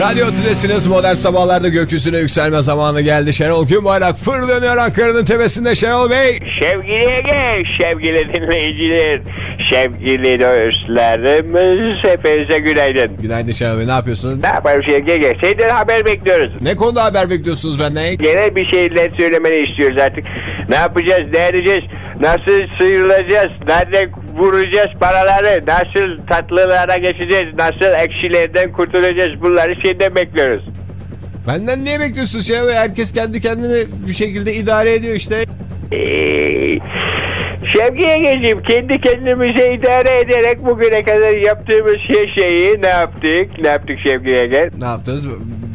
Radyo Tülesi'niz modern sabahlarda gökyüzüne yükselme zamanı geldi. Şenol Günbayrak fırlanıyor Ankara'nın tepesinde Şenol Bey. Sevgili Ege, sevgili dinleyiciler, sevgili dostlarımız hepinize günaydın. Günaydın Şenol Bey ne yapıyorsunuz? Ne yaparız Ege? Senden haber bekliyoruz. Ne konuda haber bekliyorsunuz benden? Genel bir şeyler söylemeni istiyoruz artık. Ne yapacağız, ne edeceğiz, nasıl sıyrılacağız, nerede vuracağız paraları, nasıl tatlılara geçeceğiz, nasıl ekşilerden kurtulacağız bunları senden bekliyoruz. Benden niye bekliyorsunuz Bey? Herkes kendi kendini bir şekilde idare ediyor işte. Ee, Sevgi Ege'ciğim kendi kendimize idare ederek bugüne kadar yaptığımız şey şeyi ne yaptık? Ne yaptık Sevgi Ege? Ne yaptınız?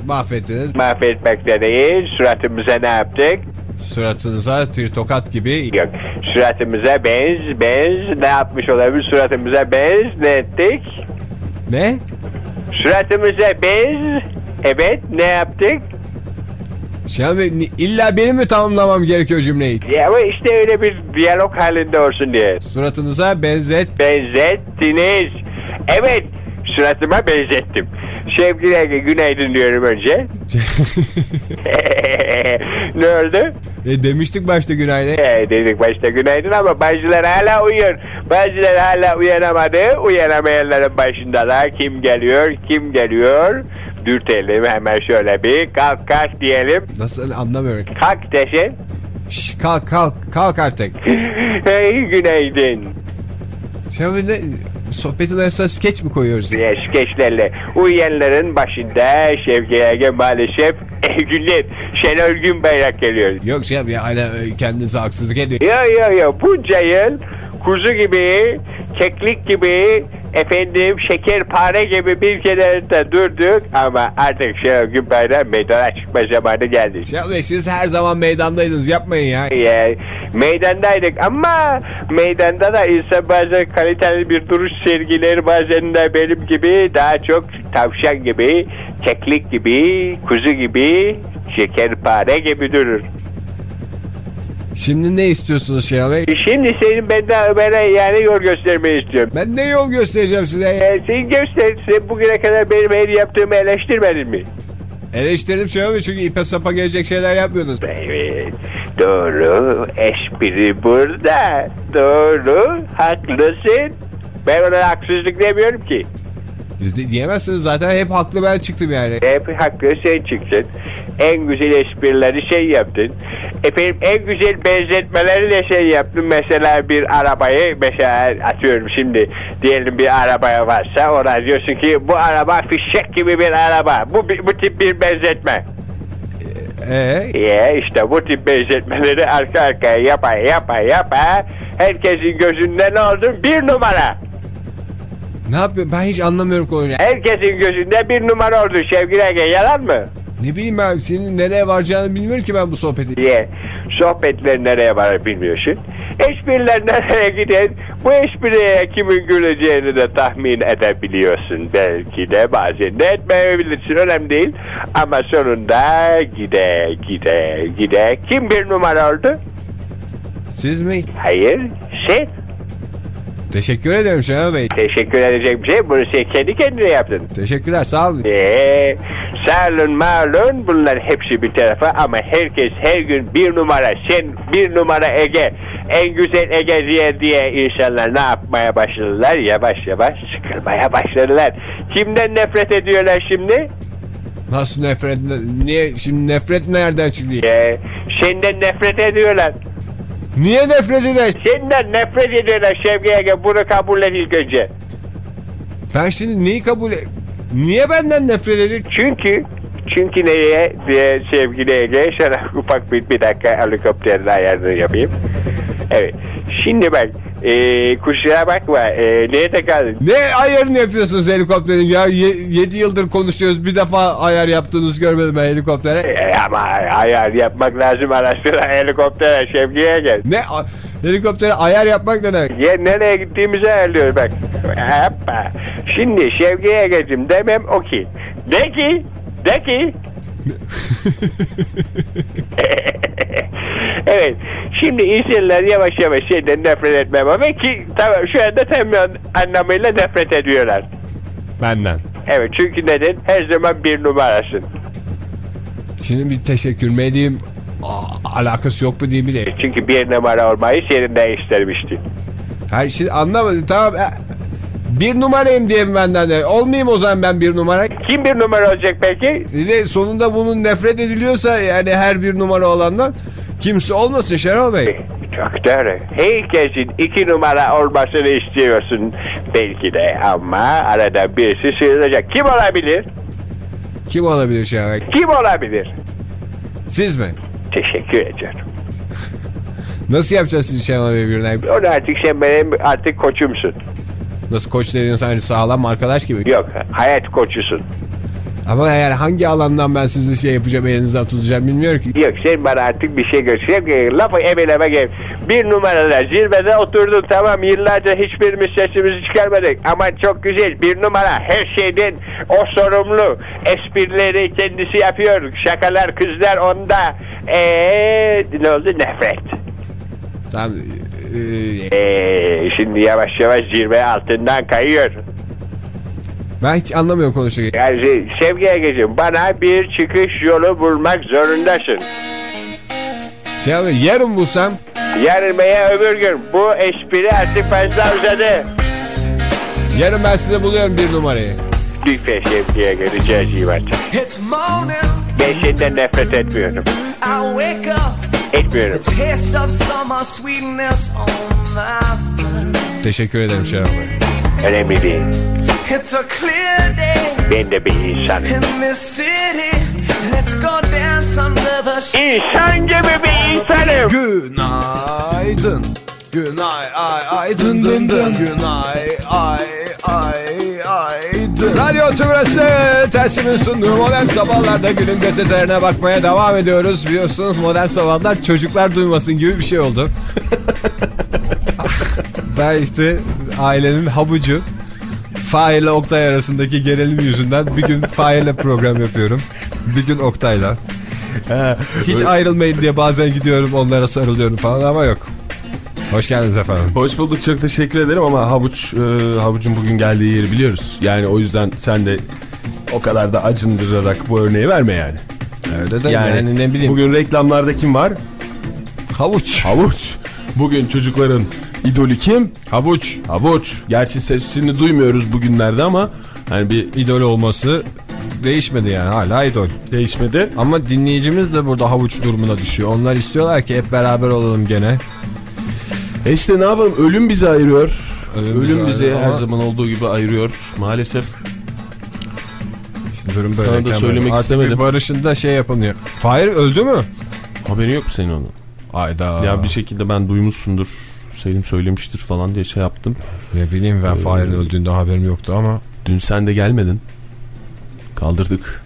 Mahvettiniz. Mahvetmekteyiz. Suratımıza ne yaptık? Suratınıza tür tokat gibi. Yok. Suratımıza benz, benz ne yapmış olabilir? Suratımıza benz ne ettik? Ne? Suratımıza benz, evet ne yaptık? Bey ni- illa benim mi tamamlamam gerekiyor cümleyi? Ya işte öyle bir diyalog halinde olsun diye. Suratınıza benzet. Benzettiniz. Evet, suratıma benzettim. Sevgili Ege günaydın diyorum önce. ne oldu? E demiştik başta günaydın. E, dedik başta günaydın ama bazıları hala uyuyor. Bazıları hala uyanamadı. Uyanamayanların başında da kim geliyor, kim geliyor? Dürtelim hemen şöyle bir kalk kalk diyelim. Nasıl anlamıyorum. Kalk desin. Şş, kalk kalk kalk artık. Hey günaydın. Bey ne? Sohbetin arasına skeç mi koyuyoruz? diye skeçlerle uyuyanların başında Şevki Ege maalesef günler Şenol Günbayrak geliyor. Yok Şenol Bey hala e, kendinize haksızlık ediyor. Yo yo yo bunca yıl kuzu gibi, keklik gibi, efendim şekerpare gibi bir kenarında durduk ama artık Şenol Günbayrak meydana çıkma zamanı geldi. Şenol Bey siz her zaman meydandaydınız yapmayın ya. Ya, meydandaydık ama meydanda da insan bazen kaliteli bir duruş sergiler bazen de benim gibi daha çok tavşan gibi, keklik gibi, kuzu gibi, şekerpare gibi durur. Şimdi ne istiyorsunuz Şenol Bey? Şimdi senin benden Ömer'e yani yol göstermeyi istiyorum. Ben ne yol göstereceğim size? Ee, sen göster, sen bugüne kadar benim her yaptığımı eleştirmedin mi? Eleştirdim Şenol Bey çünkü ipe sapa gelecek şeyler yapmıyordunuz. Evet, doğru, espri burada, doğru, haklısın. Ben ona haksızlık demiyorum ki. Siz de diyemezsiniz zaten hep haklı ben çıktım yani. Hep haklı sen çıktın. En güzel esprileri şey yaptın. Efendim en güzel benzetmeleri de şey yaptın. Mesela bir arabayı mesela atıyorum şimdi diyelim bir arabaya varsa ona diyorsun ki bu araba fişek gibi bir araba. Bu, bu tip bir benzetme. Ee, Ya işte bu tip benzetmeleri arka arkaya yapa yapa yapa herkesin gözünde ne oldu? Bir numara. Ne yapıyor? Ben hiç anlamıyorum konuyu. Herkesin gözünde bir numara oldu Şevki Ege yalan mı? Ne bileyim ben senin nereye varacağını bilmiyorum ki ben bu sohbeti. diye sohbetler nereye varır bilmiyorsun. Espriler nereye gider bu espriye kimin güleceğini de tahmin edebiliyorsun. Belki de bazen de etmeyebilirsin önemli değil. Ama sonunda gide gide gide kim bir numara oldu? Siz mi? Hayır sen. Teşekkür ederim Şenol Bey. Teşekkür edecek bir şey bunu kendi kendine yaptın. Teşekkürler sağ olun. Eee sağ olun malum bunlar hepsi bir tarafa ama herkes her gün bir numara sen bir numara Ege en güzel Ege diye diye insanlar ne yapmaya başladılar yavaş yavaş sıkılmaya başladılar. Kimden nefret ediyorlar şimdi? Nasıl nefret? Niye? Şimdi nefret nereden çıktı? Ee, senden nefret ediyorlar. Niye nefret eder? Senden nefret ediyorlar Şevki Ege bunu kabul et ilk önce. Ben şimdi neyi kabul et... Niye benden nefret ediyor? Çünkü çünkü neye diye sevgili Ege sana ufak bir, bir dakika helikopterin ayarını yapayım. Evet. Şimdi bak Ee, kusura bakma. Ee, nerede kaldın? Ne ayarını yapıyorsunuz helikopterin ya? 7 yıldır konuşuyoruz. Bir defa ayar yaptığınızı görmedim ben helikoptere. Ee, ama ayar yapmak lazım araştıran helikoptere Şevki'ye gel. Ne? Helikoptere ayar yapmak ne demek? Ya nereye gittiğimizi ayarlıyor bak. Hoppa. Şimdi Şevki'ye geçim demem o ki. De ki. De ki. evet. Şimdi insanlar yavaş yavaş şeyden nefret etmeye başlıyor ki tamam şu anda tam anlamıyla nefret ediyorlar. Benden. Evet çünkü neden? Her zaman bir numarasın. Şimdi bir teşekkür mü edeyim? Aa, alakası yok mu diye bile. Çünkü bir numara olmayı senin değiştirmiştin. Her şey anlamadım. Tamam. e, Bir numarayım diye benden de? Olmayayım o zaman ben bir numara. Kim bir numara olacak peki? Bir de sonunda bunun nefret ediliyorsa yani her bir numara olandan kimse olmasın Şenol Bey. Çok doğru. Herkesin iki numara olmasını istiyorsun belki de ama arada birisi sığınacak. Kim olabilir? Kim olabilir Şenol Bey? Kim olabilir? Siz mi? Teşekkür ederim. Nasıl yapacağız sizi Şenol Bey birine? Onu artık sen benim artık koçumsun. Nasıl koç dediğiniz hani sağlam arkadaş gibi. Yok hayat koçusun. Ama eğer hangi alandan ben sizi şey yapacağım elinizden tutacağım bilmiyorum ki. Yok sen bana artık bir şey göster. Lafı emeleme gel. Bir numarada zirvede oturdun tamam yıllarca hiçbirimiz sesimizi çıkarmadık. Ama çok güzel bir numara her şeyden o sorumlu. Esprileri kendisi yapıyor. Şakalar kızlar onda. Eee ne oldu nefret. Tamam, e, e, Eee şimdi yavaş yavaş zirve altından kayıyor. Ben hiç anlamıyorum konuşurken. Yani sevgiye geçin bana bir çıkış yolu bulmak zorundasın. Şenol Bey yarın bulsam Yarın veya öbür gün bu espri artık fazla uzadı. yarın ben size buluyorum bir numarayı. Lütfen sevgiye geleceğiz Yivaç. It's morning, Ben senden nefret etmiyorum. Etmiyorum. Teşekkür ederim Şenol Bey. Önemli değil. It's a clear day Ben de bir insanım. in this city. Let's go dance under the İnsan gibi bir insanım. Günaydın. Günay ay ay dın dın dın. Günay ay ay ay dın. Radyo Tümrüt'ü Tersim'in sunduğu modern sabahlarda günün gazetelerine bakmaya devam ediyoruz. Biliyorsunuz modern sabahlar çocuklar duymasın gibi bir şey oldu. ben işte ailenin habucu. Fahir ile Oktay arasındaki gerilim yüzünden bir gün Fahir'le program yapıyorum. Bir gün Oktay'la. Hiç ayrılmayın diye bazen gidiyorum onlara sarılıyorum falan ama yok. Hoş geldiniz efendim. Hoş bulduk çok teşekkür ederim ama havuç e, havucun bugün geldiği yeri biliyoruz. Yani o yüzden sen de o kadar da acındırarak bu örneği verme yani. Öyle de Yani, yani, ne bileyim. Bugün reklamlarda kim var? havuç. Havuç. Bugün çocukların idolü kim? Havuç. Havuç. Gerçi sesini duymuyoruz bugünlerde ama hani bir İdol olması değişmedi yani hala idol. değişmedi. Ama dinleyicimiz de burada havuç durumuna düşüyor. Onlar istiyorlar ki hep beraber olalım gene. E işte ne yapalım ölüm bizi ayırıyor. Ölüm Ölüm, bizi bizi her ama- zaman olduğu gibi ayırıyor. Maalesef Durum Sana da söylemek böyle. Artık istemedim. bir barışın da şey yapılıyor. Fahir öldü mü? haberin yok mu senin onun? Ayda. Ya bir şekilde ben duymuşsundur. Selim söylemiştir falan diye şey yaptım. Ne bileyim ben Fahir'in öldüğünde haberim yoktu ama. Dün sen de gelmedin. Kaldırdık.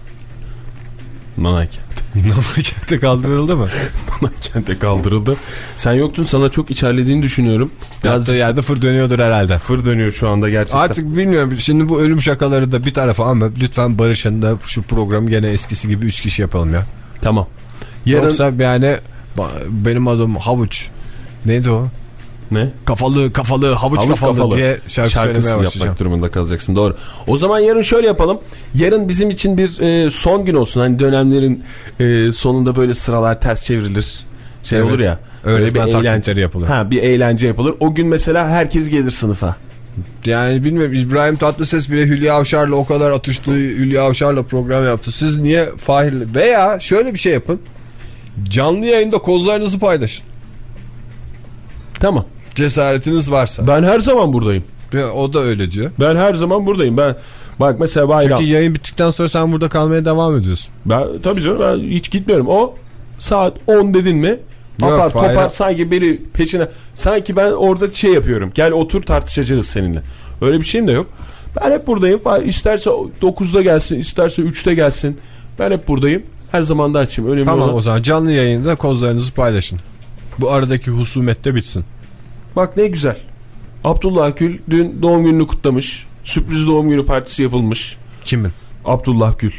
Manaykent. Namakentte kaldırıldı mı? Manaykent'e kaldırıldı. Sen yoktun sana çok içerlediğini düşünüyorum. Yattığı yerde fır dönüyordur herhalde. fır dönüyor şu anda gerçekten. Artık bilmiyorum şimdi bu ölüm şakaları da bir tarafa ama lütfen barışın da şu programı gene eskisi gibi 3 kişi yapalım ya. Tamam. Yarın Yoksa yani benim adım Havuç. Neydi o? Ne? Kafalı kafalı havuç, Havuç kafalı, kafalı. diye şarkı Şarkısı söylemeye yapmak durumunda kalacaksın doğru. O zaman yarın şöyle yapalım. Yarın bizim için bir e, son gün olsun. Hani dönemlerin e, sonunda böyle sıralar ters çevrilir. Şey Evet. olur ya. Böyle bir taklitleri yapılır. Ha bir eğlence yapılır. O gün mesela herkes gelir sınıfa. Yani bilmiyorum İbrahim Tatlıses bile Hülya Avşar'la o kadar atıştı. Hülya Avşar'la program yaptı. Siz niye Fahir'le veya şöyle bir şey yapın. Canlı yayında kozlarınızı paylaşın. Tamam. Cesaretiniz varsa. Ben her zaman buradayım. O da öyle diyor. Ben her zaman buradayım. Ben bak mesela bayram. Çünkü yayın bittikten sonra sen burada kalmaya devam ediyorsun. Ben tabii canım ben hiç gitmiyorum. O saat 10 dedin mi Yok, Apar Fahir- topar sanki biri peşine. Sanki ben orada şey yapıyorum. Gel otur tartışacağız seninle. Öyle bir şeyim de yok. Ben hep buradayım. İsterse 9'da gelsin, isterse 3'te gelsin. Ben hep buradayım. Her zaman da açayım. Önemli Tamam olan. o zaman canlı yayında kozlarınızı paylaşın. Bu aradaki husumet de bitsin. Bak ne güzel. Abdullah Gül dün doğum gününü kutlamış. Sürpriz doğum günü partisi yapılmış. Kimin? Abdullah Gül.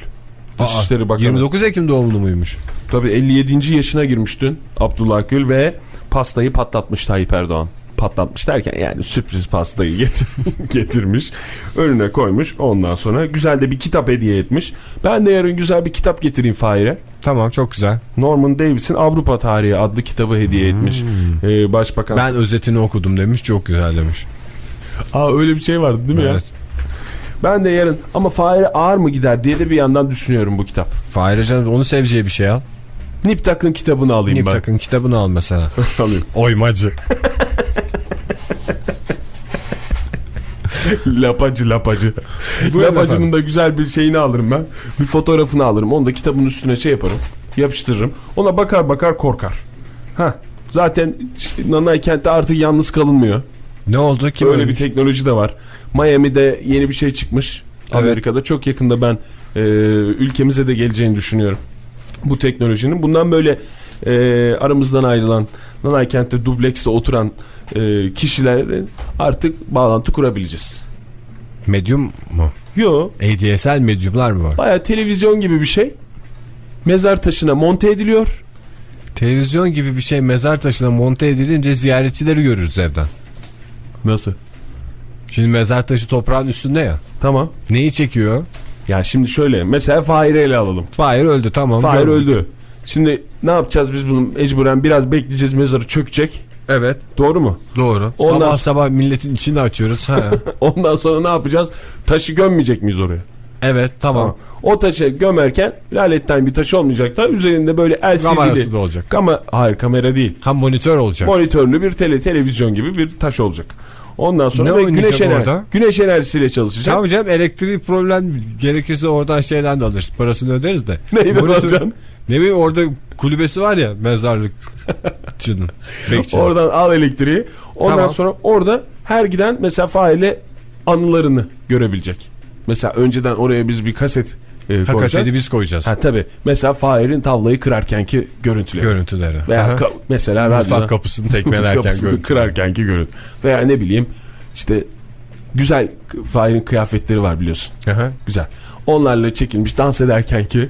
Dışişleri Bakanı. 29 Ekim doğumlu muymuş? Tabii 57. yaşına girmiş dün Abdullah Gül ve pastayı patlatmış Tayyip Erdoğan. Patlatmış derken yani sürpriz pastayı getir getirmiş. Önüne koymuş. Ondan sonra güzel de bir kitap hediye etmiş. Ben de yarın güzel bir kitap getireyim Fahir'e. Tamam çok güzel. Norman Davis'in Avrupa Tarihi adlı kitabı hediye etmiş. Ee, Başbakan. Ben özetini okudum demiş çok güzel demiş. Aa öyle bir şey vardı değil mi ya? Evet. Ben de yarın ama Fahir'e ağır mı gider diye de bir yandan düşünüyorum bu kitap. Fahir Can'ın onu seveceği bir şey al. Niptak'ın kitabını alayım ben. Niptak'ın kitabını al mesela. Alayım. Oymacı. lapacı lapacı. Buyurun Lapacının efendim. da güzel bir şeyini alırım ben. Bir fotoğrafını alırım. Onu da kitabın üstüne şey yaparım. Yapıştırırım. Ona bakar bakar korkar. Ha. Zaten Nanay kentte artık yalnız kalınmıyor. Ne oldu? Kim Öyle bir teknoloji de var. Miami'de yeni bir şey çıkmış. Evet. Amerika'da çok yakında ben e, ülkemize de geleceğini düşünüyorum. Bu teknolojinin. Bundan böyle e, aramızdan ayrılan Nanay kentte dublekste oturan e, kişilerin artık bağlantı kurabileceğiz. Medyum mu? Yo ADSL medyumlar mı var? baya televizyon gibi bir şey. Mezar taşına monte ediliyor. Televizyon gibi bir şey mezar taşına monte edilince ziyaretçileri görürüz evden. Nasıl? Şimdi mezar taşı toprağın üstünde ya. Tamam. Neyi çekiyor? Ya şimdi şöyle mesela Fahir'i ele alalım. Fahir öldü tamam. Fahir öldü. Şimdi ne yapacağız biz bunu mecburen biraz bekleyeceğiz mezarı çökecek. Evet Doğru mu? doğru. Ondan- Sabah sabah milletin içini açıyoruz. Ha. Ondan sonra ne yapacağız? Taşı gömmeyecek miyiz oraya? evet tamam. Tamam. O taşı gömerken laletten bir taş olmayacak da üzerinde böyle Kamerası LCD'li. da olacak. Kama hayır kamera değil. Ha monitör olacak. Monitörlü bir tele televizyon gibi bir taş olacak. Ondan sonra Ne güneş, ener orada? güneş enerjisiyle çalışacak. Tamam canım elektriği problem gerekirse oradan şeyden de alırız. Parasını öderiz de. Neyden Monitör- alacaksın? Ne bileyim orada kulübesi var ya mezarlıkçının. Bekçi. Oradan al elektriği. Ondan Tamam. sonra orada her giden mesela faile anılarını görebilecek. Mesela önceden oraya biz bir kaset e, Ha koyacağız. kaseti biz koyacağız. Ha tabi. Mesela Fahir'in tavlayı kırarkenki görüntüleri. Görüntüleri. Veya ka- mesela radyoda kapısını tekmelerken kapısını görüntü. kırarkenki görüntü. Veya ne bileyim işte güzel Fahir'in kıyafetleri var biliyorsun. Aha. Güzel. Onlarla çekilmiş dans ederkenki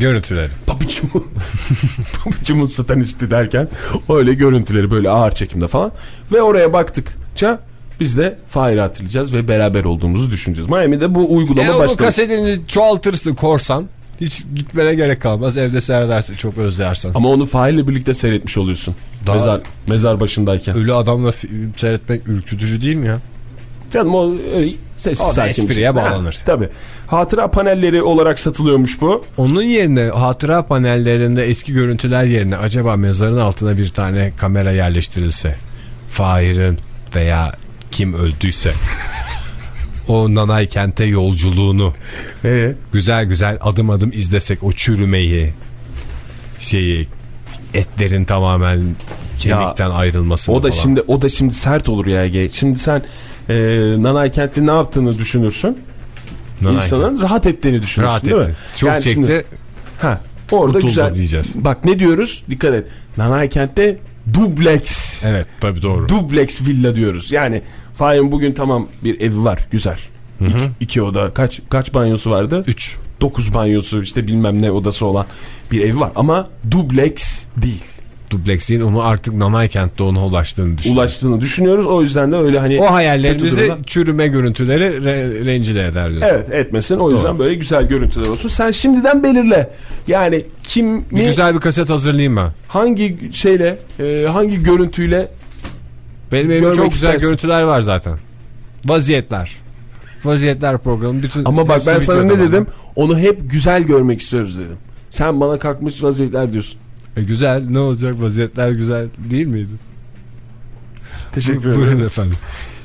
Görüntüleri. pabucumu pabucumun satanisti derken öyle görüntüleri böyle ağır çekimde falan. Ve oraya baktıkça biz de Fahir'i hatırlayacağız ve beraber olduğumuzu düşüneceğiz. Miami'de bu uygulama E o başladı. kasetini çoğaltırsın korsan. Hiç gitmene gerek kalmaz. Evde seyredersin çok özlersen. Ama onu Fahir'le birlikte seyretmiş oluyorsun. Daha- Mezar, mezar başındayken. Ölü adamla seyretmek ürkütücü değil mi ya? Canım o öyle sessiz O sakin. bir espriye şey. bağlanır. Ha, Tabii. Hatıra panelleri olarak satılıyormuş bu. Onun yerine hatıra panellerinde eski görüntüler yerine acaba mezarın altına bir tane kamera yerleştirilse Fahir'in veya kim öldüyse o nanay kente yolculuğunu Ee, güzel güzel adım adım izlesek o çürümeyi şeyi etlerin tamamen kemikten ayrılmasını o da falan. şimdi o da şimdi sert olur ya Ege. Şimdi sen e, Nanay Kent'in ne yaptığını düşünürsün. Nanay İnsanın rahat ettiğini düşünürsün rahat değil etti. mi? Çok Yani çekti. şimdi- ha, orada güzel. diyeceğiz. Bak ne diyoruz? Dikkat et. Nanay Kent'te dubleks. Evet tabii doğru. Dubleks villa diyoruz. Yani Fahim bugün tamam bir evi var. Güzel. İki, iki oda. Kaç kaç banyosu vardı? 3. 9 banyosu işte bilmem ne odası olan bir evi var. Ama dubleks değil. Dublex'in onu artık nanay kentte ona ulaştığını düşünüyorum. Ulaştığını düşünüyoruz. O yüzden de öyle hani... O hayallerimizi çürüme görüntüleri re- rencide eder diyorsun. Evet etmesin. O yüzden Doğru. böyle güzel görüntüler olsun. Sen şimdiden belirle. Yani kim Bir güzel bir kaset hazırlayayım ben. hangi şeyle e, hangi görüntüyle Benim evimde çok güzel istersin. görüntüler var zaten. Vaziyetler. Vaziyetler programı bütün ama bak ben sana ne dedim? Onu hep güzel görmek istiyoruz dedim. Sen bana kalkmış vaziyetler diyorsun. E güzel ne olacak vaziyetler güzel değil miydi? Teşekkür Buyurun ederim. efendim.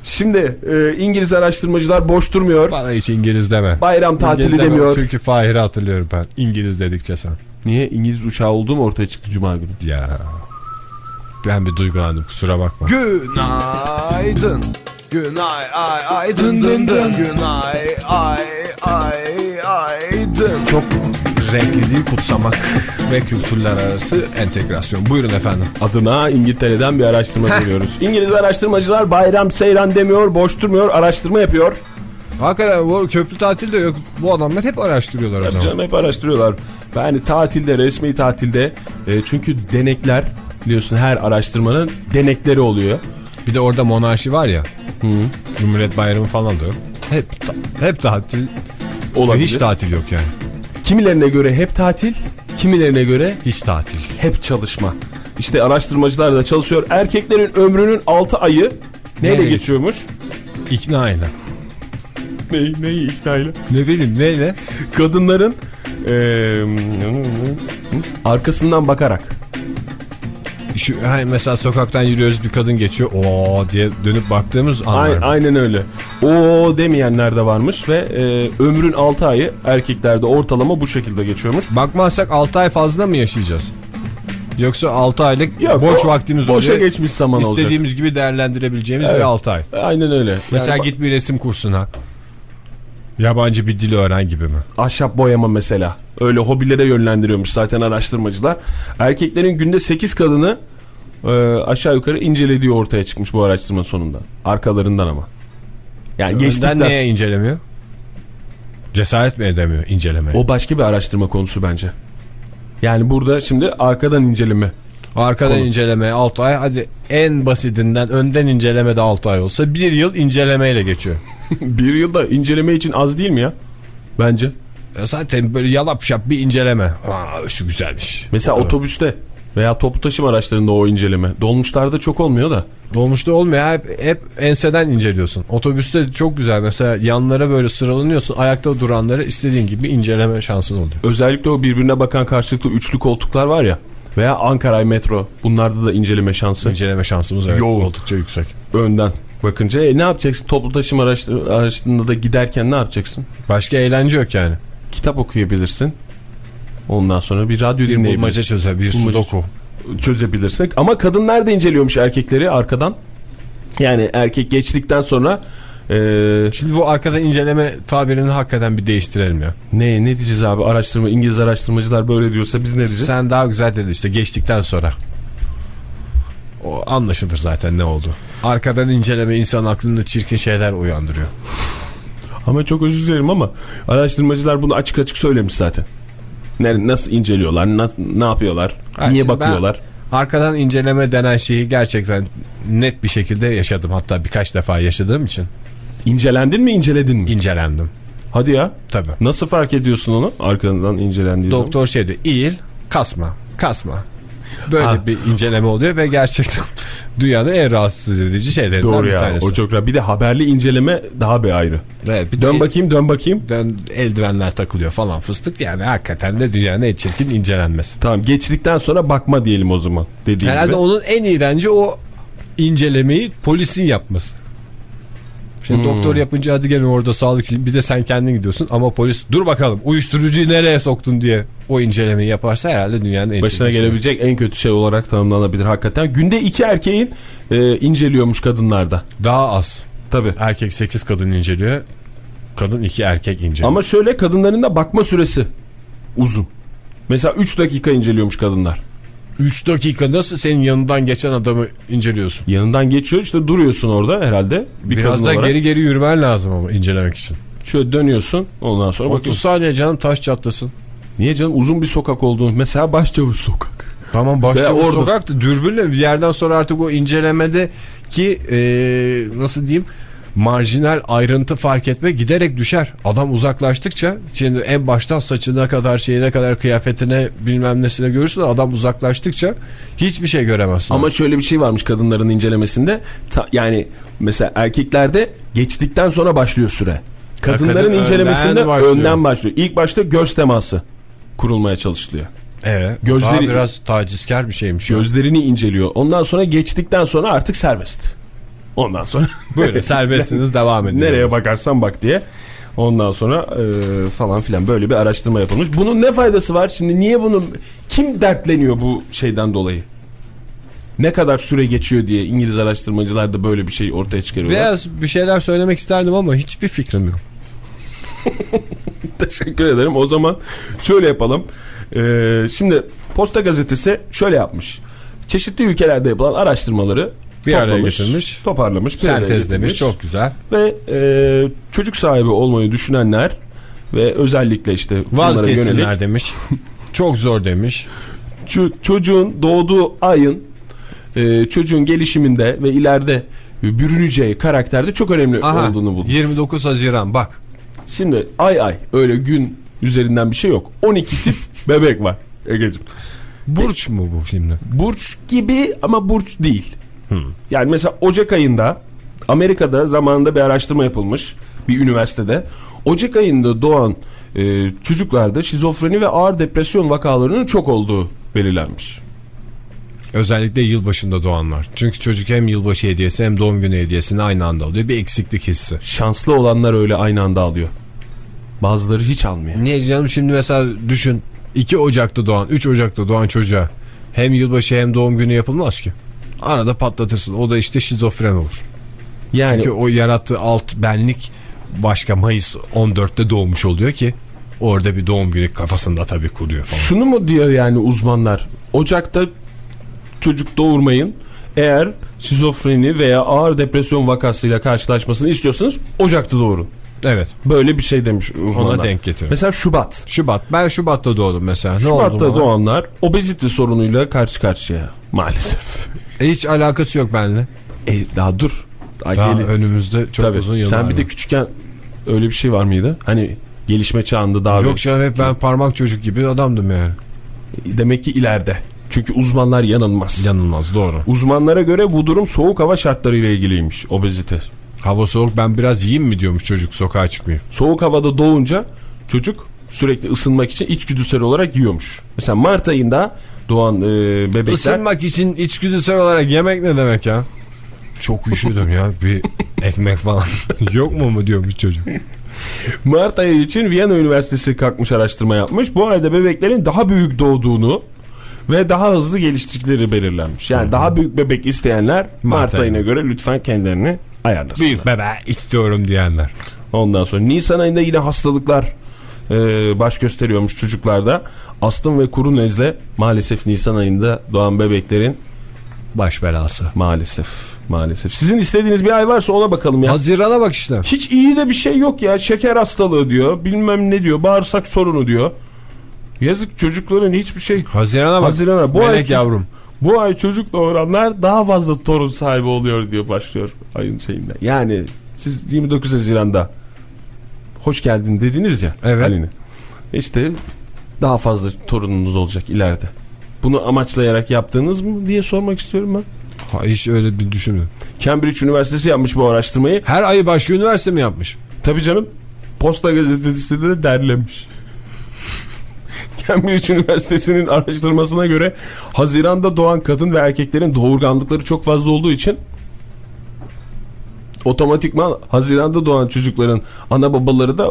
Şimdi e, İngiliz araştırmacılar boş durmuyor. Bana hiç İngiliz deme. Bayram tatili İngiliz deme. demiyor. Çünkü Fahir'i hatırlıyorum ben. İngiliz dedikçe sen. Niye? İngiliz uçağı oldu mu ortaya çıktı Cuma günü? Ya. Ben bir duygulandım kusura bakma. Günaydın. Günay ay ay dın dın dın. Günay ay ay ay dın. Çok renkliliği kutsamak ve kültürler arası entegrasyon. Buyurun efendim. Adına İngiltere'den bir araştırma görüyoruz. İngiliz araştırmacılar bayram seyran demiyor, boş durmuyor, araştırma yapıyor. Hakikaten bu köprü tatil de yok. Bu adamlar hep araştırıyorlar o Tabii zaman. canım hep araştırıyorlar. Yani tatilde, resmi tatilde e, çünkü denekler biliyorsun her araştırmanın denekleri oluyor. Bir de orada monarşi var ya. Cumhuriyet bayramı falan da yok. Hep, hep tatil. Olabilir. Hiç tatil yok yani. Kimilerine göre hep tatil, kimilerine göre Hiç tatil. hep çalışma. İşte araştırmacılar da çalışıyor. Erkeklerin ömrünün 6 ayı neyle Neyle geçiyormuş? İkna ile. Neyi, neyi iknayla? Ne bileyim neyle? Kadınların eee, arkasından bakarak. Şu, hani mesela sokaktan yürüyoruz bir kadın geçiyor. Oo diye dönüp baktığımız anlar. Aynen, aynen öyle. O demeyenler de varmış ve e, ömrün 6 ayı erkeklerde ortalama bu şekilde geçiyormuş. Bakmazsak 6 ay fazla mı yaşayacağız? Yoksa 6 aylık Yok, boş o vaktimiz boşa oluyor. geçmiş zaman olacak. İstediğimiz gibi değerlendirebileceğimiz Evet. bir 6 ay. Aynen öyle. Mesela Yani git bir resim kursuna. Yabancı bir dil öğren gibi mi? ahşap boyama mesela. Öyle hobilere yönlendiriyormuş zaten araştırmacılar. Erkeklerin günde 8 kadını e, aşağı yukarı incelediği ortaya çıkmış bu araştırma sonunda. Arkalarından ama. Yani Önden geçtikten neye incelemiyor? Cesaret mi edemiyor incelemeye? o başka bir araştırma konusu bence. Yani burada şimdi arkadan inceleme. Arkadan Konu. inceleme 6 ay hadi en basitinden önden inceleme de 6 ay olsa bir yıl incelemeyle geçiyor. bir yılda inceleme için az değil mi ya? Bence. Ya zaten böyle yalap şap bir inceleme. Aa, şu güzelmiş. Mesela Evet. otobüste veya toplu taşıma araçlarında o inceleme. Dolmuşlarda çok olmuyor da. Dolmuşta olmuyor hep, hep enseden inceliyorsun. Otobüste çok güzel mesela yanlara böyle sıralanıyorsun ayakta duranları istediğin gibi inceleme şansın oluyor. Özellikle o birbirine bakan karşılıklı üçlü koltuklar var ya. Veya Ankara metro. Bunlarda da inceleme şansı. İnceleme şansımız evet, Yoğun. oldukça yüksek. Önden bakınca. E, ne yapacaksın? Toplu taşıma araçları- araçlarında da giderken ne yapacaksın? Başka eğlence yok yani. Kitap okuyabilirsin. Ondan sonra bir radyo dinleyebilirsin. bir Bulmaca sudoku. çözebilirsin. Ama kadınlar da inceliyormuş erkekleri arkadan. Yani erkek geçtikten sonra e, Şimdi bu arkadan inceleme tabirini hakikaten bir değiştirelim ya. ne ne diyeceğiz abi araştırma İngiliz araştırmacılar böyle diyorsa biz ne diyeceğiz? Sen daha güzel dedin işte geçtikten sonra. O anlaşılır zaten ne oldu. Arkadan inceleme insan aklında çirkin şeyler uyandırıyor. Ama çok özür dilerim ama araştırmacılar bunu açık açık söylemiş zaten. Ne, nasıl inceliyorlar, na- ne yapıyorlar, Ha, niye bakıyorlar? Arkadan inceleme denen şeyi gerçekten net bir şekilde yaşadım. Hatta birkaç defa yaşadığım için İncelendin mi, inceledin mi? incelendim. Hadi ya. Tabii. Nasıl fark ediyorsun onu arkadan incelendiği zaman? Doktor şey diyor eğil kasma kasma. Böyle Ha. bir inceleme oluyor ve gerçekten dünyanın en rahatsız edici şeylerinden Doğru bir ya. tanesi. O çok rahat. Bir de haberli inceleme daha bir ayrı. Evet, bir Dön de- bakayım, dön bakayım. dön, eldivenler takılıyor falan fıstık yani hakikaten de dünyanın en çirkin incelenmesi. Tamam geçtikten sonra bakma diyelim o zaman. Dediğim Herhalde gibi. onun en iğrenci o incelemeyi polisin yapması. Şimdi Hmm. doktor yapınca hadi gene orada sağlık için bir de sen kendin gidiyorsun ama polis dur bakalım uyuşturucuyu nereye soktun diye o incelemeyi yaparsa herhalde dünyanın en Başına gelebilecek en kötü şey olarak tanımlanabilir hakikaten. Günde iki erkeğin e, inceliyormuş kadınlarda. Daha az. Tabii. Erkek 8 kadın inceliyor. Kadın 2 erkek inceliyor. Ama şöyle kadınların da bakma süresi uzun. Mesela 3 dakika inceliyormuş kadınlar. 3 dakika nasıl senin yanından geçen adamı inceliyorsun? Yanından geçiyor işte duruyorsun orada herhalde. Bir Biraz da olarak. geri geri yürümen lazım ama incelemek için. Şöyle dönüyorsun ondan sonra 30 bakıyorsun. saniye canım taş çatlasın. Niye canım uzun bir sokak olduğunu. Mesela Başçavuş sokak. Tamam başçavuş sokak da dürbünle bir yerden sonra artık o incelemede ki eee, nasıl diyeyim marjinal ayrıntı fark etme giderek düşer. Adam uzaklaştıkça şimdi en baştan saçına kadar şeyine kadar kıyafetine bilmem nesine görürsün adam uzaklaştıkça hiçbir şey göremezsin. Ama şöyle bir şey varmış kadınların incelemesinde. Ta- yani mesela erkeklerde geçtikten sonra başlıyor süre. Kadınların kadın incelemesinde önden önden başlıyor. başlıyor. İlk başta göz teması kurulmaya çalışılıyor. evet, gözleri- biraz tacizkar bir şeymiş. Gözlerini inceliyor. Ondan sonra geçtikten sonra artık serbest. Ondan sonra Böyle serbestsiniz devam edin. nereye bakarsan bak diye. Ondan sonra e, falan filan böyle bir araştırma yapılmış. Bunun ne faydası var? Şimdi niye bunu kim dertleniyor bu şeyden dolayı? ne kadar süre geçiyor diye İngiliz araştırmacılar da böyle bir şey ortaya çıkarıyorlar. Biraz bir şeyler söylemek isterdim ama hiçbir fikrim yok. Teşekkür ederim. O zaman şöyle yapalım. Ee, şimdi Posta Gazetesi şöyle yapmış. Çeşitli ülkelerde yapılan araştırmaları Bir araya getirmiş. toparlamış, bir Sentezlemiş çok güzel. Ve e, çocuk sahibi olmayı düşünenler ve özellikle işte Vazgeçsinler yönelik demiş. Çok zor demiş. ço- çocuğun doğduğu ayın e, çocuğun gelişiminde ve ileride bürüneceği karakterde çok önemli Aha, olduğunu buldum. 29 Haziran bak. Şimdi ay ay öyle gün üzerinden bir şey yok. 12 tip bebek var Ege'ciğim. Burç mu bu şimdi? Burç gibi ama burç değil. Yani mesela Ocak ayında Amerika'da zamanında bir araştırma yapılmış bir üniversitede. Ocak ayında doğan e, çocuklarda şizofreni ve ağır depresyon vakalarının çok olduğu belirlenmiş. Özellikle yılbaşında doğanlar. Çünkü çocuk hem yılbaşı hediyesi hem doğum günü hediyesini aynı anda alıyor. Bir eksiklik hissi. Şanslı olanlar öyle aynı anda alıyor. Bazıları hiç almıyor. Niye canım şimdi mesela düşün 2 Ocak'ta doğan 3 Ocak'ta doğan çocuğa hem yılbaşı hem doğum günü yapılmaz ki. Arada patlatırsın. O da işte şizofren olur. Yani Çünkü o yarattığı alt benlik başka Mayıs 14'te doğmuş oluyor ki orada bir doğum günü kafasında tabii kuruyor falan. şunu mu diyor yani uzmanlar? Ocak'ta çocuk doğurmayın. Eğer şizofreni veya ağır depresyon vakasıyla karşılaşmasını istiyorsanız Ocak'ta doğurun. Evet. Böyle bir şey demiş uzmanlar. Ona denk getirin. Mesela Şubat. Şubat. Ben Şubat'ta doğdum mesela. Ne oldu Şubat'ta doğanlar obezite sorunuyla karşı karşıya maalesef. E, hiç alakası yok benimle. E, daha dur. Daha Daha önümüzde çok Tabii. uzun yıllar Sen bir var. de küçükken öyle bir şey var mıydı? Hani gelişme çağında daha Yok canım hep ben parmak çocuk gibi adamdım yani. demek ki ileride. Çünkü uzmanlar yanılmaz. Yanılmaz doğru. Uzmanlara göre bu durum soğuk hava şartlarıyla ilgiliymiş obezite. Hava soğuk ben biraz yiyeyim mi diyormuş çocuk sokağa çıkmıyor. Soğuk havada doğunca çocuk sürekli ısınmak için içgüdüsel olarak yiyormuş. Mesela Mart ayında doğan e, bebekler Isınmak için içgüdüsel olarak yemek ne demek ya? Çok üşüdüm ya bir ekmek falan yok mu mu diyormuş çocuk. Mart ayı için Viyana Üniversitesi kalkmış araştırma yapmış. Bu ayda bebeklerin daha büyük doğduğunu ve daha hızlı geliştikleri belirlenmiş. Yani daha büyük bebek isteyenler Mart, Mart ayına ayına. göre lütfen kendilerini ayarlasınlar. Büyük bebe istiyorum diyenler. Ondan sonra Nisan ayında yine hastalıklar e, baş gösteriyormuş çocuklarda. Astım ve kuru nezle maalesef Nisan ayında doğan bebeklerin Baş belası. maalesef maalesef. Sizin istediğiniz bir ay varsa ona bakalım ya. Hazirana bak işte. Hiç iyi de bir şey yok ya. Şeker hastalığı diyor. Bilmem ne diyor. Bağırsak sorunu diyor. Yazık çocukların hiçbir şey. Hazirana bak. Hazirana. Bu ay Melek çocuk- yavrum. Bu ay çocuk doğuranlar daha fazla torun sahibi oluyor diyor başlıyor ayın şeyinde. Yani siz 29 Haziran'da hoş geldin dediniz ya Evet. Ali'ne. İşte daha fazla torununuz olacak ileride. Bunu amaçlayarak yaptığınız mı diye sormak istiyorum ben. Ha, hiç öyle bir düşünün. Cambridge Üniversitesi yapmış bu araştırmayı. Her ayı başka üniversite mi yapmış? Tabii canım. Posta gazetesi de derlemiş. Cambridge Üniversitesi'nin araştırmasına göre Haziran'da doğan kadın ve erkeklerin doğurganlıkları çok fazla olduğu için otomatikman Haziran'da doğan çocukların ana babaları da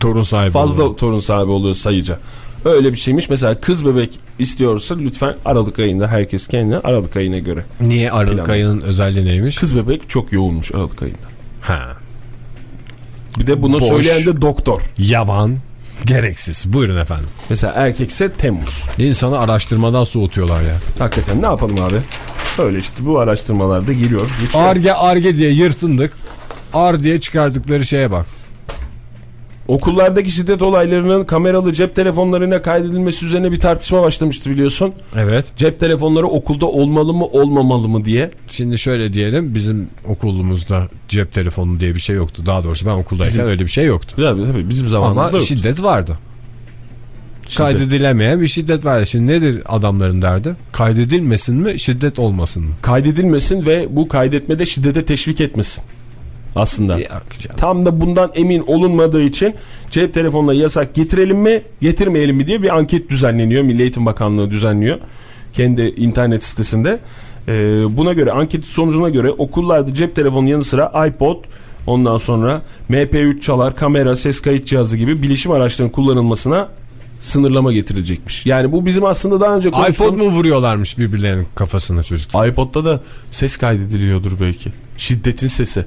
Torun sahibi. fazla oluyor. torun sahibi oluyor sayıca. Öyle bir şeymiş. Mesela kız bebek istiyorsa lütfen Aralık ayında herkes kendine Aralık ayına göre. Niye Aralık Planlasın. ayının özelliği neymiş? Kız bebek çok yoğunmuş Aralık ayında. Ha. Bir de bunu Boş. söyleyen de doktor. Yavan. Gereksiz. Buyurun efendim. Mesela erkekse Temmuz. İnsanı araştırmadan soğutuyorlar ya. Hakikaten ne yapalım abi? Öyle işte bu araştırmalarda giriyor. Arge arge diye yırtındık. Ar diye çıkardıkları şeye bak. Okullardaki şiddet olaylarının kameralı cep telefonlarına kaydedilmesi üzerine bir tartışma başlamıştı biliyorsun. Evet. Cep telefonları okulda olmalı mı olmamalı mı diye. Şimdi şöyle diyelim bizim okulumuzda cep telefonu diye bir şey yoktu. Daha doğrusu ben okuldayken Bizim- öyle bir şey yoktu. Tabii tabii bizim zamanımızda Ama yok. şiddet vardı. Kaydedilemeyen bir şiddet vardı. Şimdi nedir adamların derdi? Kaydedilmesin mi şiddet olmasın mı? Kaydedilmesin ve bu kaydetmede şiddete teşvik etmesin. Aslında. Tam da bundan emin olunmadığı için cep telefonuna yasak getirelim mi getirmeyelim mi diye bir anket düzenleniyor. Milli Eğitim Bakanlığı düzenliyor. Kendi internet sitesinde. Ee, buna göre anket sonucuna göre okullarda cep telefonu yanı sıra iPod ondan sonra MP3 çalar, kamera, ses kayıt cihazı gibi bilişim araçlarının kullanılmasına sınırlama getirilecekmiş. Yani bu bizim aslında daha önce iPod konuştuğumuz... mu vuruyorlarmış birbirlerinin kafasına çocuk? iPod'da da ses kaydediliyordur belki. Şiddetin sesi.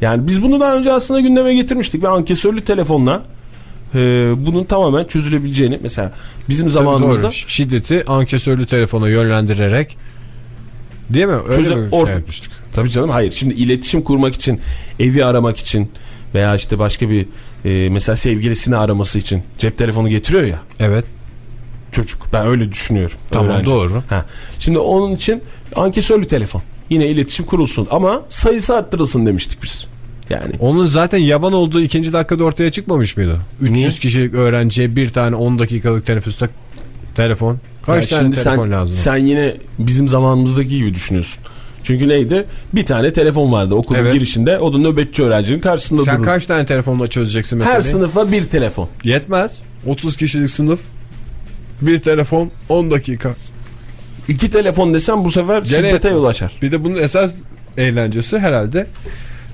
Yani biz bunu daha önce aslında gündeme getirmiştik ve ankesörlü telefonla e, bunun tamamen çözülebileceğini mesela bizim zamanımızda Doğru. Şiddeti ankesörlü telefona yönlendirerek değil mi? Öyle Çöze- mi orta- şey yapmıştık? Tabii canım hayır. Şimdi iletişim kurmak için, evi aramak için veya işte başka bir e, mesela sevgilisini araması için cep telefonu getiriyor ya Evet. çocuk. Ben öyle düşünüyorum. Tamam öğrenci. doğru. Ha. Şimdi onun için ankesörlü telefon. Yine iletişim kurulsun ama sayısı arttırılsın demiştik biz. Yani Onun zaten yavan olduğu ikinci dakikada ortaya çıkmamış mıydı? 300 Niye? kişilik öğrenciye bir tane 10 dakikalık teneffüste telefon. Kaç Ya tane telefon sen, lazım? Sen yine bizim zamanımızdaki gibi düşünüyorsun. Çünkü neydi? Bir tane telefon vardı okulun Evet. girişinde. O da nöbetçi öğrencinin karşısında Sen durur. kaç tane telefonla çözeceksin mesela? Her sınıfa bir telefon. Yetmez. 30 kişilik sınıf. Bir telefon 10 dakika. İki telefon desem bu sefer Gene şiddete yetmez. yol açar. Bir de bunun esas eğlencesi herhalde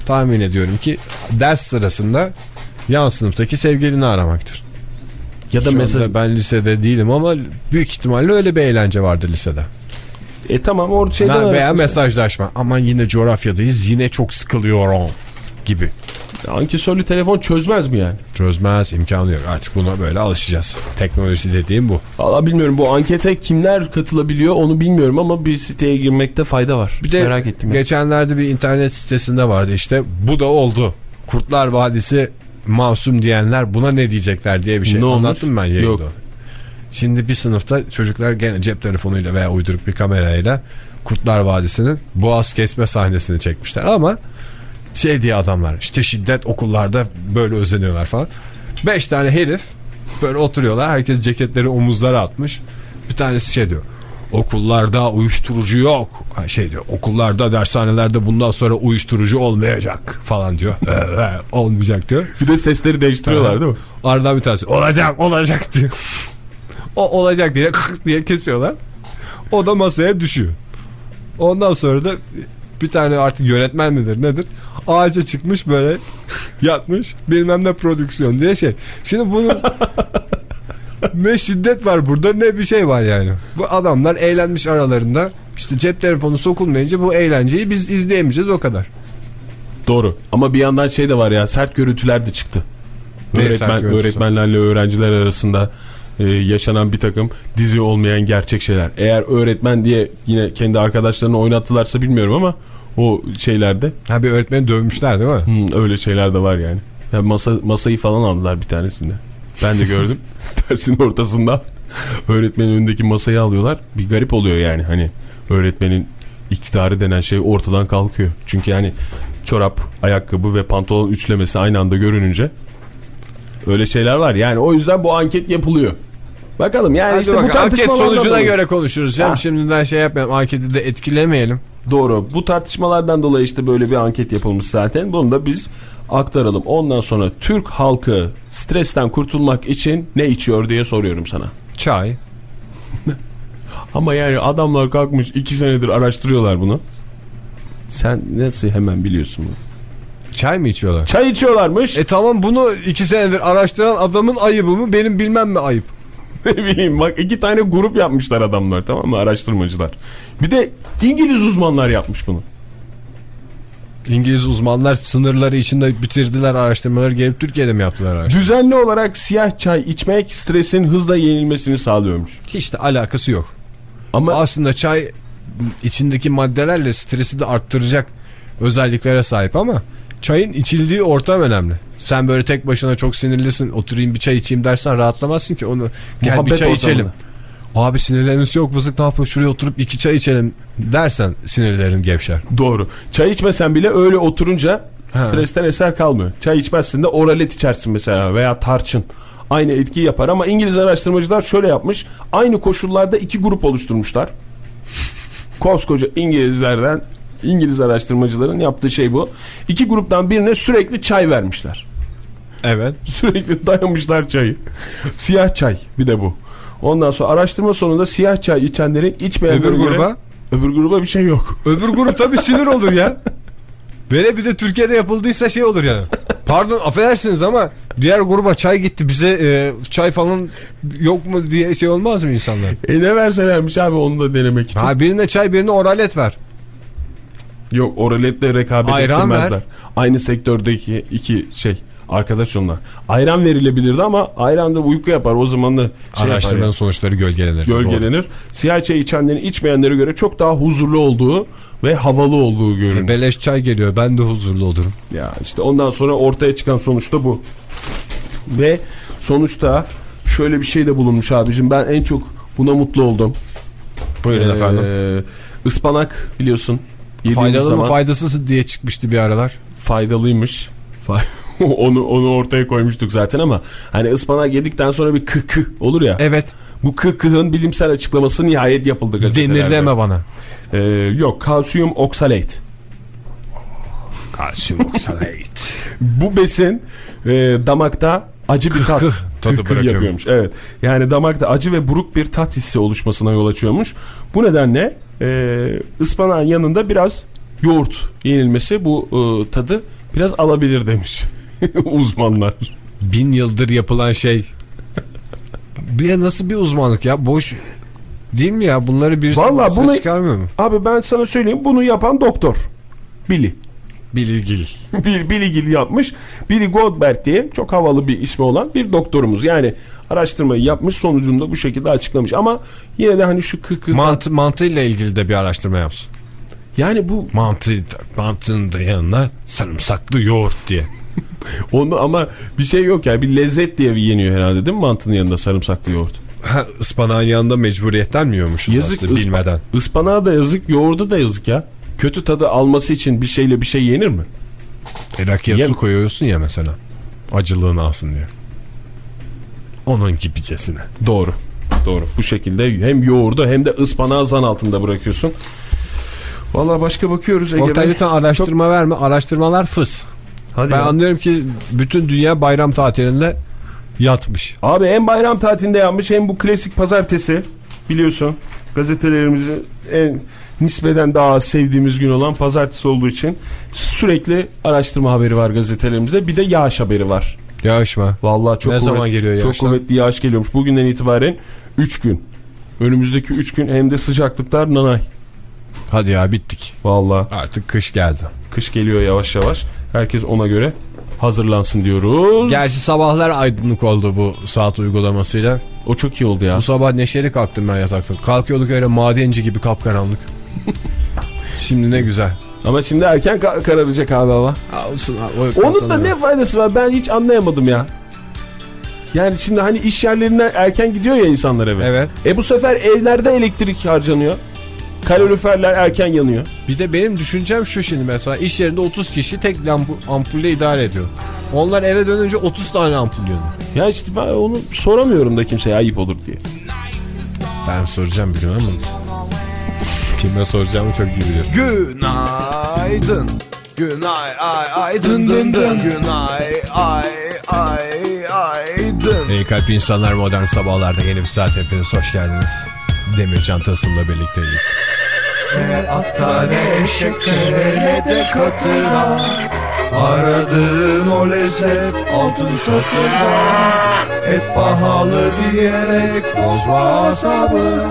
tahmin ediyorum ki ders sırasında yan sınıftaki sevgilini aramaktır. Ya da Şu anda ben lisede değilim ama büyük ihtimalle öyle bir eğlence vardır lisede. E tamam orada şeyden Ha, veya arasın. mesajlaşma. Aman yine coğrafyadayız yine çok sıkılıyorum gibi. Ankesörlü telefon çözmez mi yani? Çözmez imkanı yok artık buna böyle alışacağız. Teknoloji dediğim bu. Valla bilmiyorum bu ankete kimler katılabiliyor onu bilmiyorum ama bir siteye girmekte fayda var. Bir de Merak ettim. geçenlerde bir internet sitesinde vardı işte bu da oldu. Kurtlar Vadisi masum diyenler buna ne diyecekler diye bir şey Ne anlattım ben yayında. Yok. Şimdi bir sınıfta çocuklar gene cep telefonuyla veya uyduruk bir kamerayla Kurtlar Vadisi'nin boğaz kesme sahnesini çekmişler ama şey diye adamlar işte şiddet okullarda böyle özeniyorlar falan. Beş tane herif böyle oturuyorlar herkes ceketleri omuzlara atmış. Bir tanesi şey diyor okullarda uyuşturucu yok. Şey diyor okullarda dershanelerde bundan sonra uyuşturucu olmayacak falan diyor. "Evet, olmayacak diyor. Bir de sesleri değiştiriyorlar değil mi? Aradan bir tanesi olacak olacak diyor. O olacak diye kık diye kesiyorlar. O da masaya düşüyor. Ondan sonra da bir tane artık yönetmen midir nedir? Ağaca çıkmış böyle yatmış bilmem ne prodüksiyon diye şey. Şimdi bunun ne şiddet var burada ne bir şey var yani. Bu adamlar eğlenmiş aralarında. İşte cep telefonu sokulmayınca bu eğlenceyi biz izleyemeyeceğiz o kadar. Doğru. Ama bir yandan şey de var ya sert görüntüler de çıktı. Ne Öğretmen, öğretmenlerle öğrenciler arasında e, yaşanan bir takım dizi olmayan gerçek şeyler. Eğer öğretmen diye yine kendi arkadaşlarını oynattılarsa bilmiyorum ama o şeylerde Ha bir öğretmeni dövmüşler değil mi? hmm, öyle şeyler de var yani. Ya masa, masayı falan aldılar bir tanesinde. Ben de gördüm. Dersin ortasında öğretmenin önündeki masayı alıyorlar. Bir garip oluyor yani hani öğretmenin iktidarı denen şey ortadan kalkıyor. Çünkü yani çorap, ayakkabı ve pantolon üçlemesi aynı anda görününce öyle şeyler var. Yani o yüzden bu anket yapılıyor. Bakalım yani Hadi işte bu bakalım. Anket sonucuna dolayı- göre konuşuruz. Canım. Ha. Şimdiden şey yapmayalım. Anketi de etkilemeyelim. Doğru. Bu tartışmalardan dolayı işte böyle bir anket yapılmış zaten. Bunu da biz aktaralım. Ondan sonra Türk halkı stresten kurtulmak için ne içiyor diye soruyorum sana. Çay. Ama yani adamlar kalkmış iki senedir araştırıyorlar bunu. Sen nasıl hemen biliyorsun bunu? Çay mı içiyorlar? Çay içiyorlarmış. E tamam bunu iki senedir araştıran adamın ayıbı mı? Benim bilmem mi ayıp? Ne bileyim bak iki tane grup yapmışlar adamlar tamam mı araştırmacılar. Bir de İngiliz uzmanlar yapmış bunu. İngiliz uzmanlar sınırları içinde bitirdiler araştırmaları gelip Türkiye'de mi yaptılar araştırma? Düzenli olarak siyah çay içmek stresin hızla yenilmesini sağlıyormuş. Hiç de alakası yok. Ama Aslında çay içindeki maddelerle stresi de arttıracak özelliklere sahip ama çayın içildiği ortam önemli. Sen böyle tek başına çok sinirlisin oturayım bir çay içeyim dersen rahatlamazsın ki onu gel bir Muhabbet çay ortamında. içelim. Abi sinirlerimiz çok bozuk ne yapalım şuraya oturup iki çay içelim dersen sinirlerin gevşer. Doğru. Çay içmesen bile öyle oturunca Ha. stresten eser kalmıyor. Çay içmezsin de oralet içersin mesela veya tarçın. Aynı etkiyi yapar ama İngiliz araştırmacılar şöyle yapmış. Aynı koşullarda iki grup oluşturmuşlar. Koskoca İngilizlerden İngiliz araştırmacıların yaptığı şey bu. İki gruptan birine sürekli çay vermişler. Evet. Sürekli dayamışlar çayı. Siyah çay bir de bu. Ondan sonra araştırma sonunda siyah çay içenlerin içmeyenlere Öbür göre- gruba? Öbür gruba bir şey yok. Öbür grup tabii sinir olur ya. Böyle bir de Türkiye'de yapıldıysa şey olur yani. Pardon affedersiniz ama Diğer gruba çay gitti bize e, çay falan yok mu diye şey olmaz mı insanlar? E ne verselermiş abi onu da denemek için. Ha birine çay birine oralet ver. Yok oraletle rekabet Ayran ettirmezler. ver. Aynı sektördeki iki şey arkadaş onlar. Ayran verilebilirdi ama ayran da uyku yapar. O zaman da şey Araştırmanın sonuçları gölgelenir. gölgelenir. Siyah çay içenlerin içmeyenlere göre çok daha huzurlu olduğu ve havalı olduğu görünür. Beleş çay geliyor ben de huzurlu olurum. Ya işte ondan sonra ortaya çıkan sonuç da bu. Ve sonuçta şöyle bir şey de bulunmuş abicim. Ben en çok buna mutlu oldum. Buyurun efendim. Ee, ıspanak biliyorsun. Yediğimiz Faydalı zaman mı faydasız diye çıkmıştı bir aralar. faydalıymış. Fa- onu onu ortaya koymuştuk zaten ama hani ıspanak yedikten sonra bir kıh kıh olur ya. Evet. Bu kıh kıhın bilimsel açıklaması nihayet yapıldı gazetelerde. Denir deme bana. Ee, yok kalsiyum oksalate. Kalsiyum oksalate. Bu besin e, damakta acı bir tat tadı kıh kıh bırakıyor. yapıyormuş. Evet. Yani damakta acı ve buruk bir tat hissi oluşmasına yol açıyormuş. Bu nedenle e, ıspanağın yanında biraz yoğurt yenilmesi bu e, tadı biraz alabilir demiş uzmanlar. Bin yıldır yapılan şey. Bir nasıl bir uzmanlık ya? Boş değil mi ya? Bunları birisi Vallahi bunu- çıkarmıyor mu? Abi ben sana söyleyeyim bunu yapan doktor. Billy. Bilgil. Bill, Billy Gill yapmış. Billy Goldberg diye çok havalı bir ismi olan bir doktorumuz. Yani araştırmayı yapmış sonucunda bu şekilde açıklamış. Ama yine de hani şu kıh Mantı, mantığıyla ilgili de bir araştırma yapsın. Yani bu Mantı, mantının da yanına sarımsaklı yoğurt diye. Onu ama bir şey yok ya bir lezzet diye bir yeniyor herhalde değil mi mantının yanında sarımsaklı yoğurt? Ha, ıspanağın yanında mecburiyetten mi yiyormuşuz Yazık aslında bilmeden? Ispanağa da yazık yoğurda da yazık ya. Kötü tadı alması için bir şeyle bir şey yenir mi? E, rakıya Yem- su koyuyorsun ya mesela. Acılığını alsın diye. Onun gibicesine. Doğru. Doğru. Bu şekilde hem yoğurdu hem de ıspanağı zan altında bırakıyorsun. Vallahi başka bakıyoruz Ege Oktay lütfen araştırma verme. Araştırmalar fıs. Hadi Ben ya. anlıyorum ki bütün dünya bayram tatilinde yatmış. Abi hem bayram tatilinde yapmış hem bu klasik pazartesi biliyorsun gazetelerimizi en nispeten daha sevdiğimiz gün olan pazartesi olduğu için sürekli araştırma haberi var gazetelerimizde bir de yağış haberi var. Yağış mı? Vallahi çok Ne kuvvet- zaman geliyor Çok yağışlar? kuvvetli yağış geliyormuş. Bugünden itibaren 3 gün. Önümüzdeki 3 gün hem de sıcaklıklar nanay. Hadi ya bittik. Vallahi Artık kış geldi. kış geliyor yavaş yavaş. Herkes ona göre hazırlansın diyoruz. Gerçi sabahlar aydınlık oldu bu saat uygulamasıyla. O çok iyi oldu ya. Bu sabah neşeli kalktım ben yataktan. Kalkıyorduk öyle madenci gibi kapkaranlık. Şimdi ne güzel. Ama şimdi erken ka- kararacak abi hava. Olsun. Onun da ne faydası var ben hiç anlayamadım ya. Yani şimdi hani iş yerlerinden erken gidiyor ya insanlar eve. Evet. E bu sefer evlerde elektrik harcanıyor. Kaloriferler erken yanıyor. Bir de benim düşüncem şu şimdi mesela iş yerinde 30 kişi tek ampulle idare ediyor. Onlar eve dönünce 30 tane ampul yanıyor. Ya işte ben onu soramıyorum da kimseye ayıp olur diye. Ben soracağım biliyorum ama kime soracağımı çok iyi biliyorum. Günaydın. Günay ay ay dın dın dın. Günay ay ay ay dın. İyi kalp insanlar modern sabahlarda yeni bir saat hepiniz hoş geldiniz. Demircan Tasım'la birlikteyiz. Hatta ne eşeklere ne de katıra. Aradığın o lezzet altın satırda Hep pahalı diyerek bozma asabı.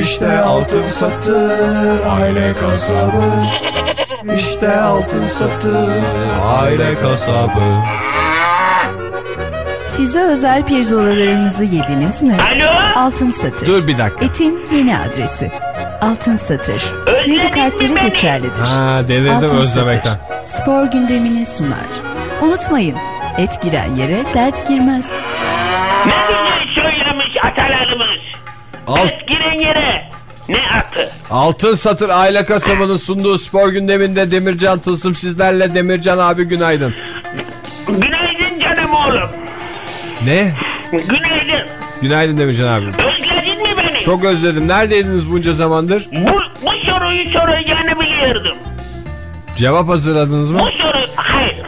İşte altın satır aile kasabı. İşte altın satır aile kasabı Size özel pirzolalarımızı yediniz mi? Alo? Altın Satır. Dur bir dakika. Etin yeni adresi. Altın Satır. Kredi kartları geçerlidir. Ha delirdim Altın özlemekten. Satır. Spor gündemini sunar. Unutmayın, et giren yere dert girmez. Ne güzel söylemiş atalarımız. Alt, Et giren yere ne atı? altın Satır Aile Kasabı'nın sunduğu spor gündeminde Demircan Tılsım sizlerle Demircan abi günaydın. Günaydın. Ne? Günaydın. Günaydın Demircan abi. Özledin mi beni? Çok özledim. Neredeydiniz bunca zamandır? Bu, bu soruyu soracağını biliyordum. Cevap hazırladınız mı? Bu soru hayır.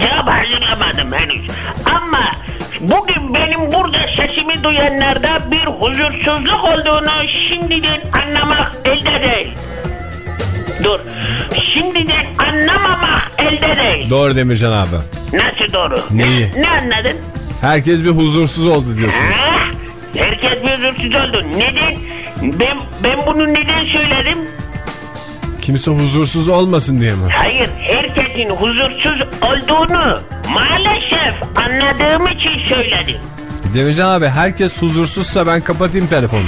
Cevap hazırlamadım henüz. Ama bugün benim burada sesimi duyanlarda bir huzursuzluk olduğunu şimdiden anlamak elde değil. Dur. Şimdiden anlamamak elde değil. Doğru Demircan abi. Nasıl doğru? Neyi? Ne, ne anladın? Herkes bir huzursuz oldu diyorsunuz. Herkes bir huzursuz oldu. Neden? Ben, ben bunu neden söyledim? Kimse huzursuz olmasın diye mi? Hayır, herkesin huzursuz olduğunu maalesef anladığım için söyledim. Demircan abi herkes huzursuzsa ben kapatayım telefonu.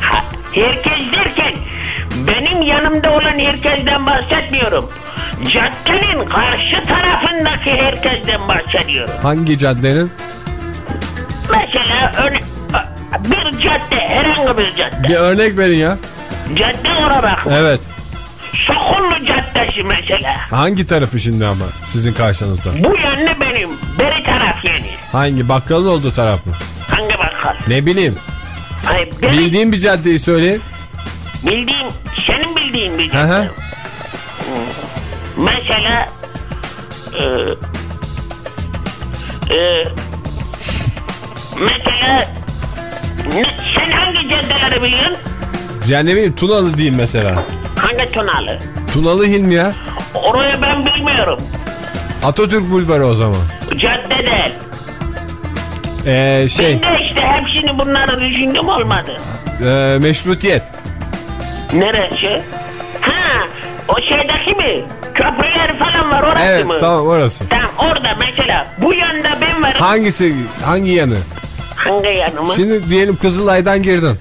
Ha, herkes derken benim yanımda olan herkesten bahsetmiyorum. Caddenin karşı tarafındaki herkesten bahsediyorum. Hangi caddenin? Mesela öne, bir cadde, herhangi bir cadde. Bir örnek verin ya. Cadde ona bak. Evet. Sokullu Caddesi mesela. Hangi tarafı şimdi ama sizin karşınızda? Bu yönlü benim. Beri taraf yani. Hangi bakkalın olduğu taraf mı? Hangi bakkal? Ne bileyim. Ay, beri, Bildiğim bir caddeyi söyleyin. bildiğin, senin bildiğin bir hı. Mesela e, e, mesela ne, sen hangi caddeleri biliyorsun? Bileyim Tunalı diyeyim mesela. Hangi tonalı? Tunalı Hilm ya. Orayı ben bilmiyorum. Atatürk Bulvarı o zaman. Cadde değil. Ee, şey Ben de işte hepsini bunları düşündüm olmadı. e, meşrutiyet. Neresi? O şeydeki mi? Köprüler falan var orası Evet mı? tamam orası. Tamam orada mesela bu yanda ben varım. Hangisi hangi yanı? Hangi yanımı? Şimdi diyelim Kızılay'dan girdin.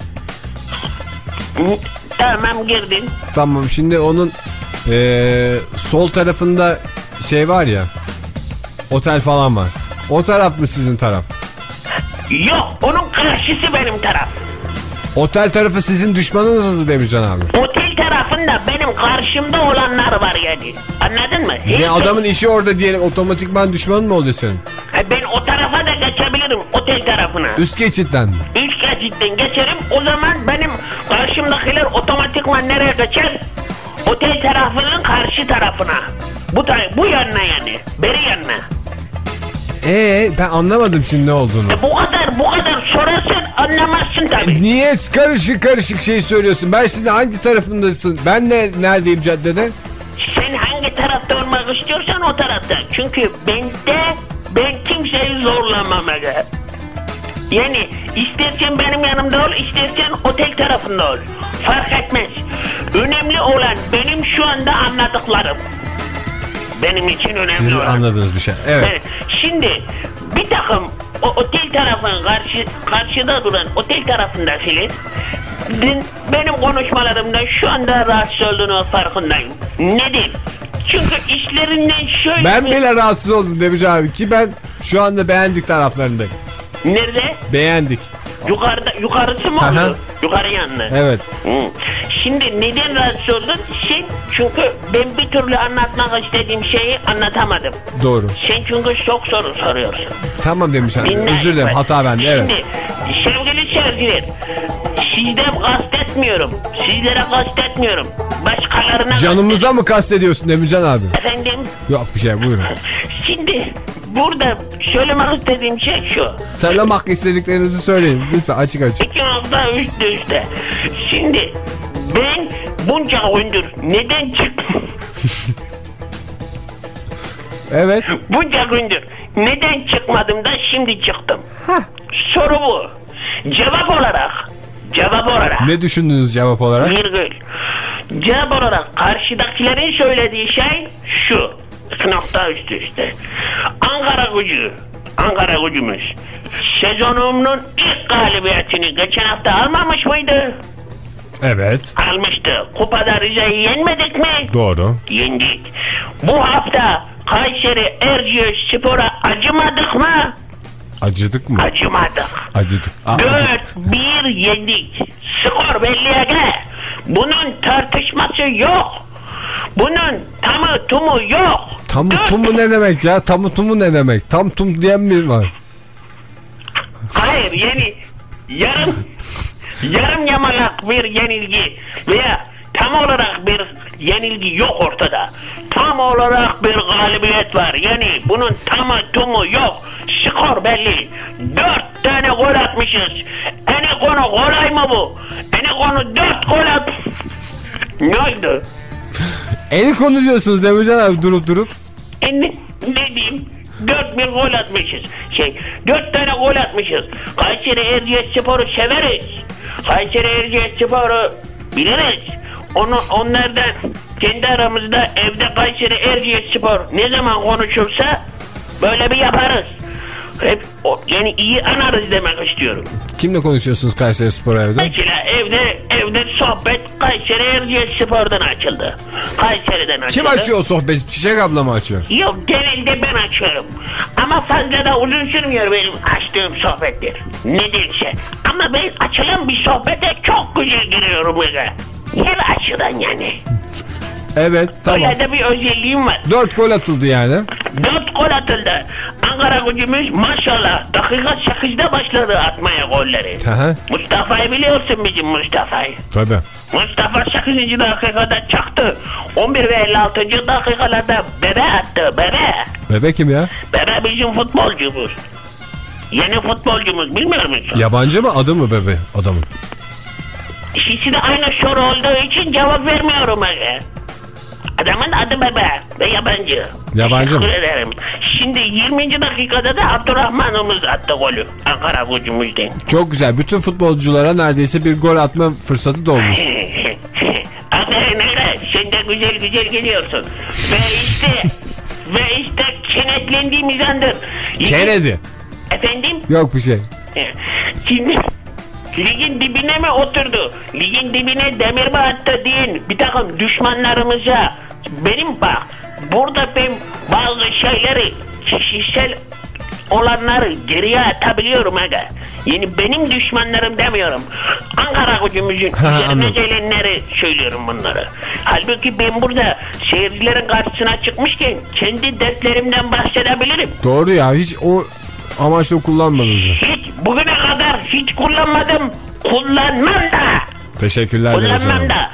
Tamam girdin. Tamam şimdi onun e, sol tarafında şey var ya otel falan var. O taraf mı sizin taraf? Yok onun karşısı benim taraf. Otel tarafı sizin düşmanınız mı Demircan abi? Otel tarafında benim karşımda olanlar var yani. Anladın mı? Ne Hiç- adamın işi orada diyelim otomatikman düşman mı oluyor senin? Ha, Ben o tarafa da geçebilirim otel tarafına. Üst geçitten mi? İlk geçitten geçerim o zaman benim karşımdakiler otomatikman nereye geçer? Otel tarafının karşı tarafına. Bu bu yanına yani. Beri yanına. Ee ben anlamadım şimdi ne olduğunu. E bu kadar bu kadar sorarsan anlamazsın tabii. Niye karışık karışık şey söylüyorsun? Ben şimdi hangi tarafındasın? Ben ne neredeyim caddede? Sen hangi tarafta olmak istiyorsan o tarafta. Çünkü bende ben kimseyi zorlamam aga. Yani istersen benim yanımda ol, istersen otel tarafında ol. Fark etmez. Önemli olan benim şu anda anladıklarım. Benim için önemli Sizin olan. anladığınız bir şey. Evet. Evet. Şimdi bir takım o otel tarafın karşı, karşıda duran otel tarafındakiler ben- benim konuşmalarımda şu anda rahatsız olduğunu farkındayım. Neden? Çünkü işlerinden şöyle Ben bir- bile rahatsız oldum Demirci abi ki ben şu anda beğendik taraflarındayım. Nerede? Beğendik. Yukarıda, yukarısı mı oldu? Yukarı yanına. Evet. Hı. Şimdi neden rahatsız oldun? Sen çünkü ben bir türlü anlatmak istediğim şeyi anlatamadım. Doğru. Sen çünkü çok soru soruyorsun. Tamam Demirci abi. Dinle. Özür dilerim. Hata bende. Evet. Şimdi sevgili seyirciler sizden kastetmiyorum. Sizlere kastetmiyorum. Başkalarına Canımıza mı kastediyorsun Demircan abi? Efendim Yok bir şey buyurun. şimdi burada söylemek istediğim şey şu. Söylemek istediklerinizi söyleyin. Lütfen açık açık. İki nokta üstte üstte. Şimdi ben bunca gündür neden çıktım? Evet. bunca gündür neden çıkmadım da şimdi çıktım? Soru bu. Cevap olarak cevap olarak Ne düşündünüz cevap olarak? virgül. Cevap olarak karşıdakilerin söylediği şey şu. Nokta üstü üste. Ankara gücü. Ankara gücümüz. Sezonunun ilk galibiyetini geçen hafta almamış mıydı? Evet. Almıştı. Kupada Rize'yi yenmedik mi? Doğru. Yendik. Bu hafta Kayseri Erciyes Spor'a acımadık mı? Acıdık mı? Acımadık. Acıdık. Aa, acı- 4-1 yendik. Skor belli Ege. Bunun tartışması yok. Bunun tamı tumu yok. Tam tumu ne demek ya? Tamı tumu ne demek? Tam tum diyen mi var? Hayır yani yarım yarım yamalak bir yenilgi veya tam olarak bir yenilgi yok ortada. Tam olarak bir galibiyet var. Yani bunun tamı tumu yok. Skor belli. Dört tane gol atmışız. Ene konu kolay mı bu? Ene konu dört gol at. Ne oldu? En konu diyorsunuz Demircan abi durup durup. E ne, diyeyim? Dört bir gol atmışız. Şey, dört tane gol atmışız. Kayseri Erciyes Spor'u severiz. Kayseri Erciyes Spor'u biliriz. Onu, onlardan kendi aramızda evde Kayseri Erciyes Spor ne zaman konuşursa böyle bir yaparız. Hep o, yani iyi anarız demek istiyorum. Kimle konuşuyorsunuz Kayseri Spor evde? Mesela evde evde sohbet Kayseri Erciyes Spor'dan açıldı. Kayseri'den açıldı. Kim açıyor o sohbeti? Çiçek abla mı açıyor? Yok genelde ben açıyorum. Ama fazla da uzun sürmüyor benim açtığım sohbetler. Nedense. Ama ben açılan bir sohbete çok güzel giriyorum. Her açıdan yani. Evet tamam. Öyle de bir özelliğim var. Dört gol atıldı yani. Dört gol atıldı. Ankara gücümüz maşallah dakika 8'de başladı atmaya golleri. Mustafa'yı biliyorsun bizim Mustafa'yı. Tabii. Mustafa 8. dakikada çaktı. 11 ve 56. dakikalarda bebe attı bebe. Bebek kim ya? Bebe bizim futbolcumuz. Yeni futbolcumuz bilmiyor musun? Yabancı mı adı mı bebe adamın? İkisi de aynı soru olduğu için cevap vermiyorum öyle. Adamın adı Bebe ve yabancı. Yabancı mı? Teşekkür ederim. Şimdi 20. dakikada da Abdurrahman'ımız attı golü. Ankara gücümüzden. Çok güzel. Bütün futbolculara neredeyse bir gol atma fırsatı doğmuş. Aferin öyle. Sen de güzel güzel geliyorsun. Ve işte ve işte kenetlendiğimiz andır. Kennedy. Efendim? Yok bir şey. Şimdi ligin dibine mi oturdu? Ligin dibine demir mi attı deyin bir takım düşmanlarımıza. Benim bak burada ben bazı şeyleri kişisel olanları geriye atabiliyorum aga. Yani benim düşmanlarım demiyorum. Ankara gücümüzün Ha, üzerine gelenleri söylüyorum bunları. Halbuki ben burada seyircilerin karşısına çıkmışken kendi dertlerimden bahsedebilirim. Doğru ya hiç o amaçla kullanmadınız. Hiç bugüne kadar hiç kullanmadım. Kullanmam da. Teşekkürler Kullanmam da.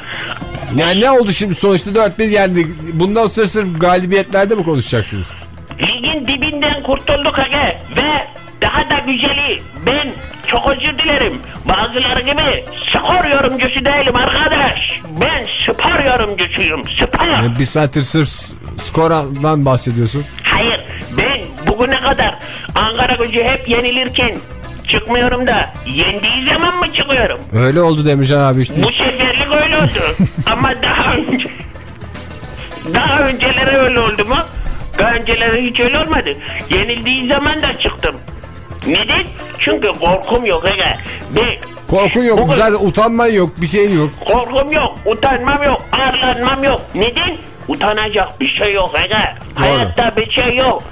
Yani ne oldu şimdi sonuçta 4-1 yendik. Bundan sonra sırf galibiyetlerde mi konuşacaksınız? Ligin dibinden kurtulduk aga ve daha da güzeli ben çok özür dilerim. Bazıları gibi skor yorumcusu değilim arkadaş. Ben spor yorumcusuyum. Spor. Yani bir saattir sırf skordan bahsediyorsun. Hayır ben bugüne kadar Ankara gücü hep yenilirken çıkmıyorum da yendiği zaman mı çıkıyorum? Öyle oldu Demircan abi işte. Bu seferlik öyle oldu. Ama daha önce daha önceleri öyle oldu mu? Daha önceleri hiç öyle olmadı. Yenildiği zaman da çıktım. Neden? Çünkü korkum yok aga. Ben Korkun yok. Bugün- Zaten utanman yok. Bir şeyin yok. korkum yok, utanmam yok, arlanmam yok. Neden? Utanacak bir şey yok aga. Hayatta bir şey yok.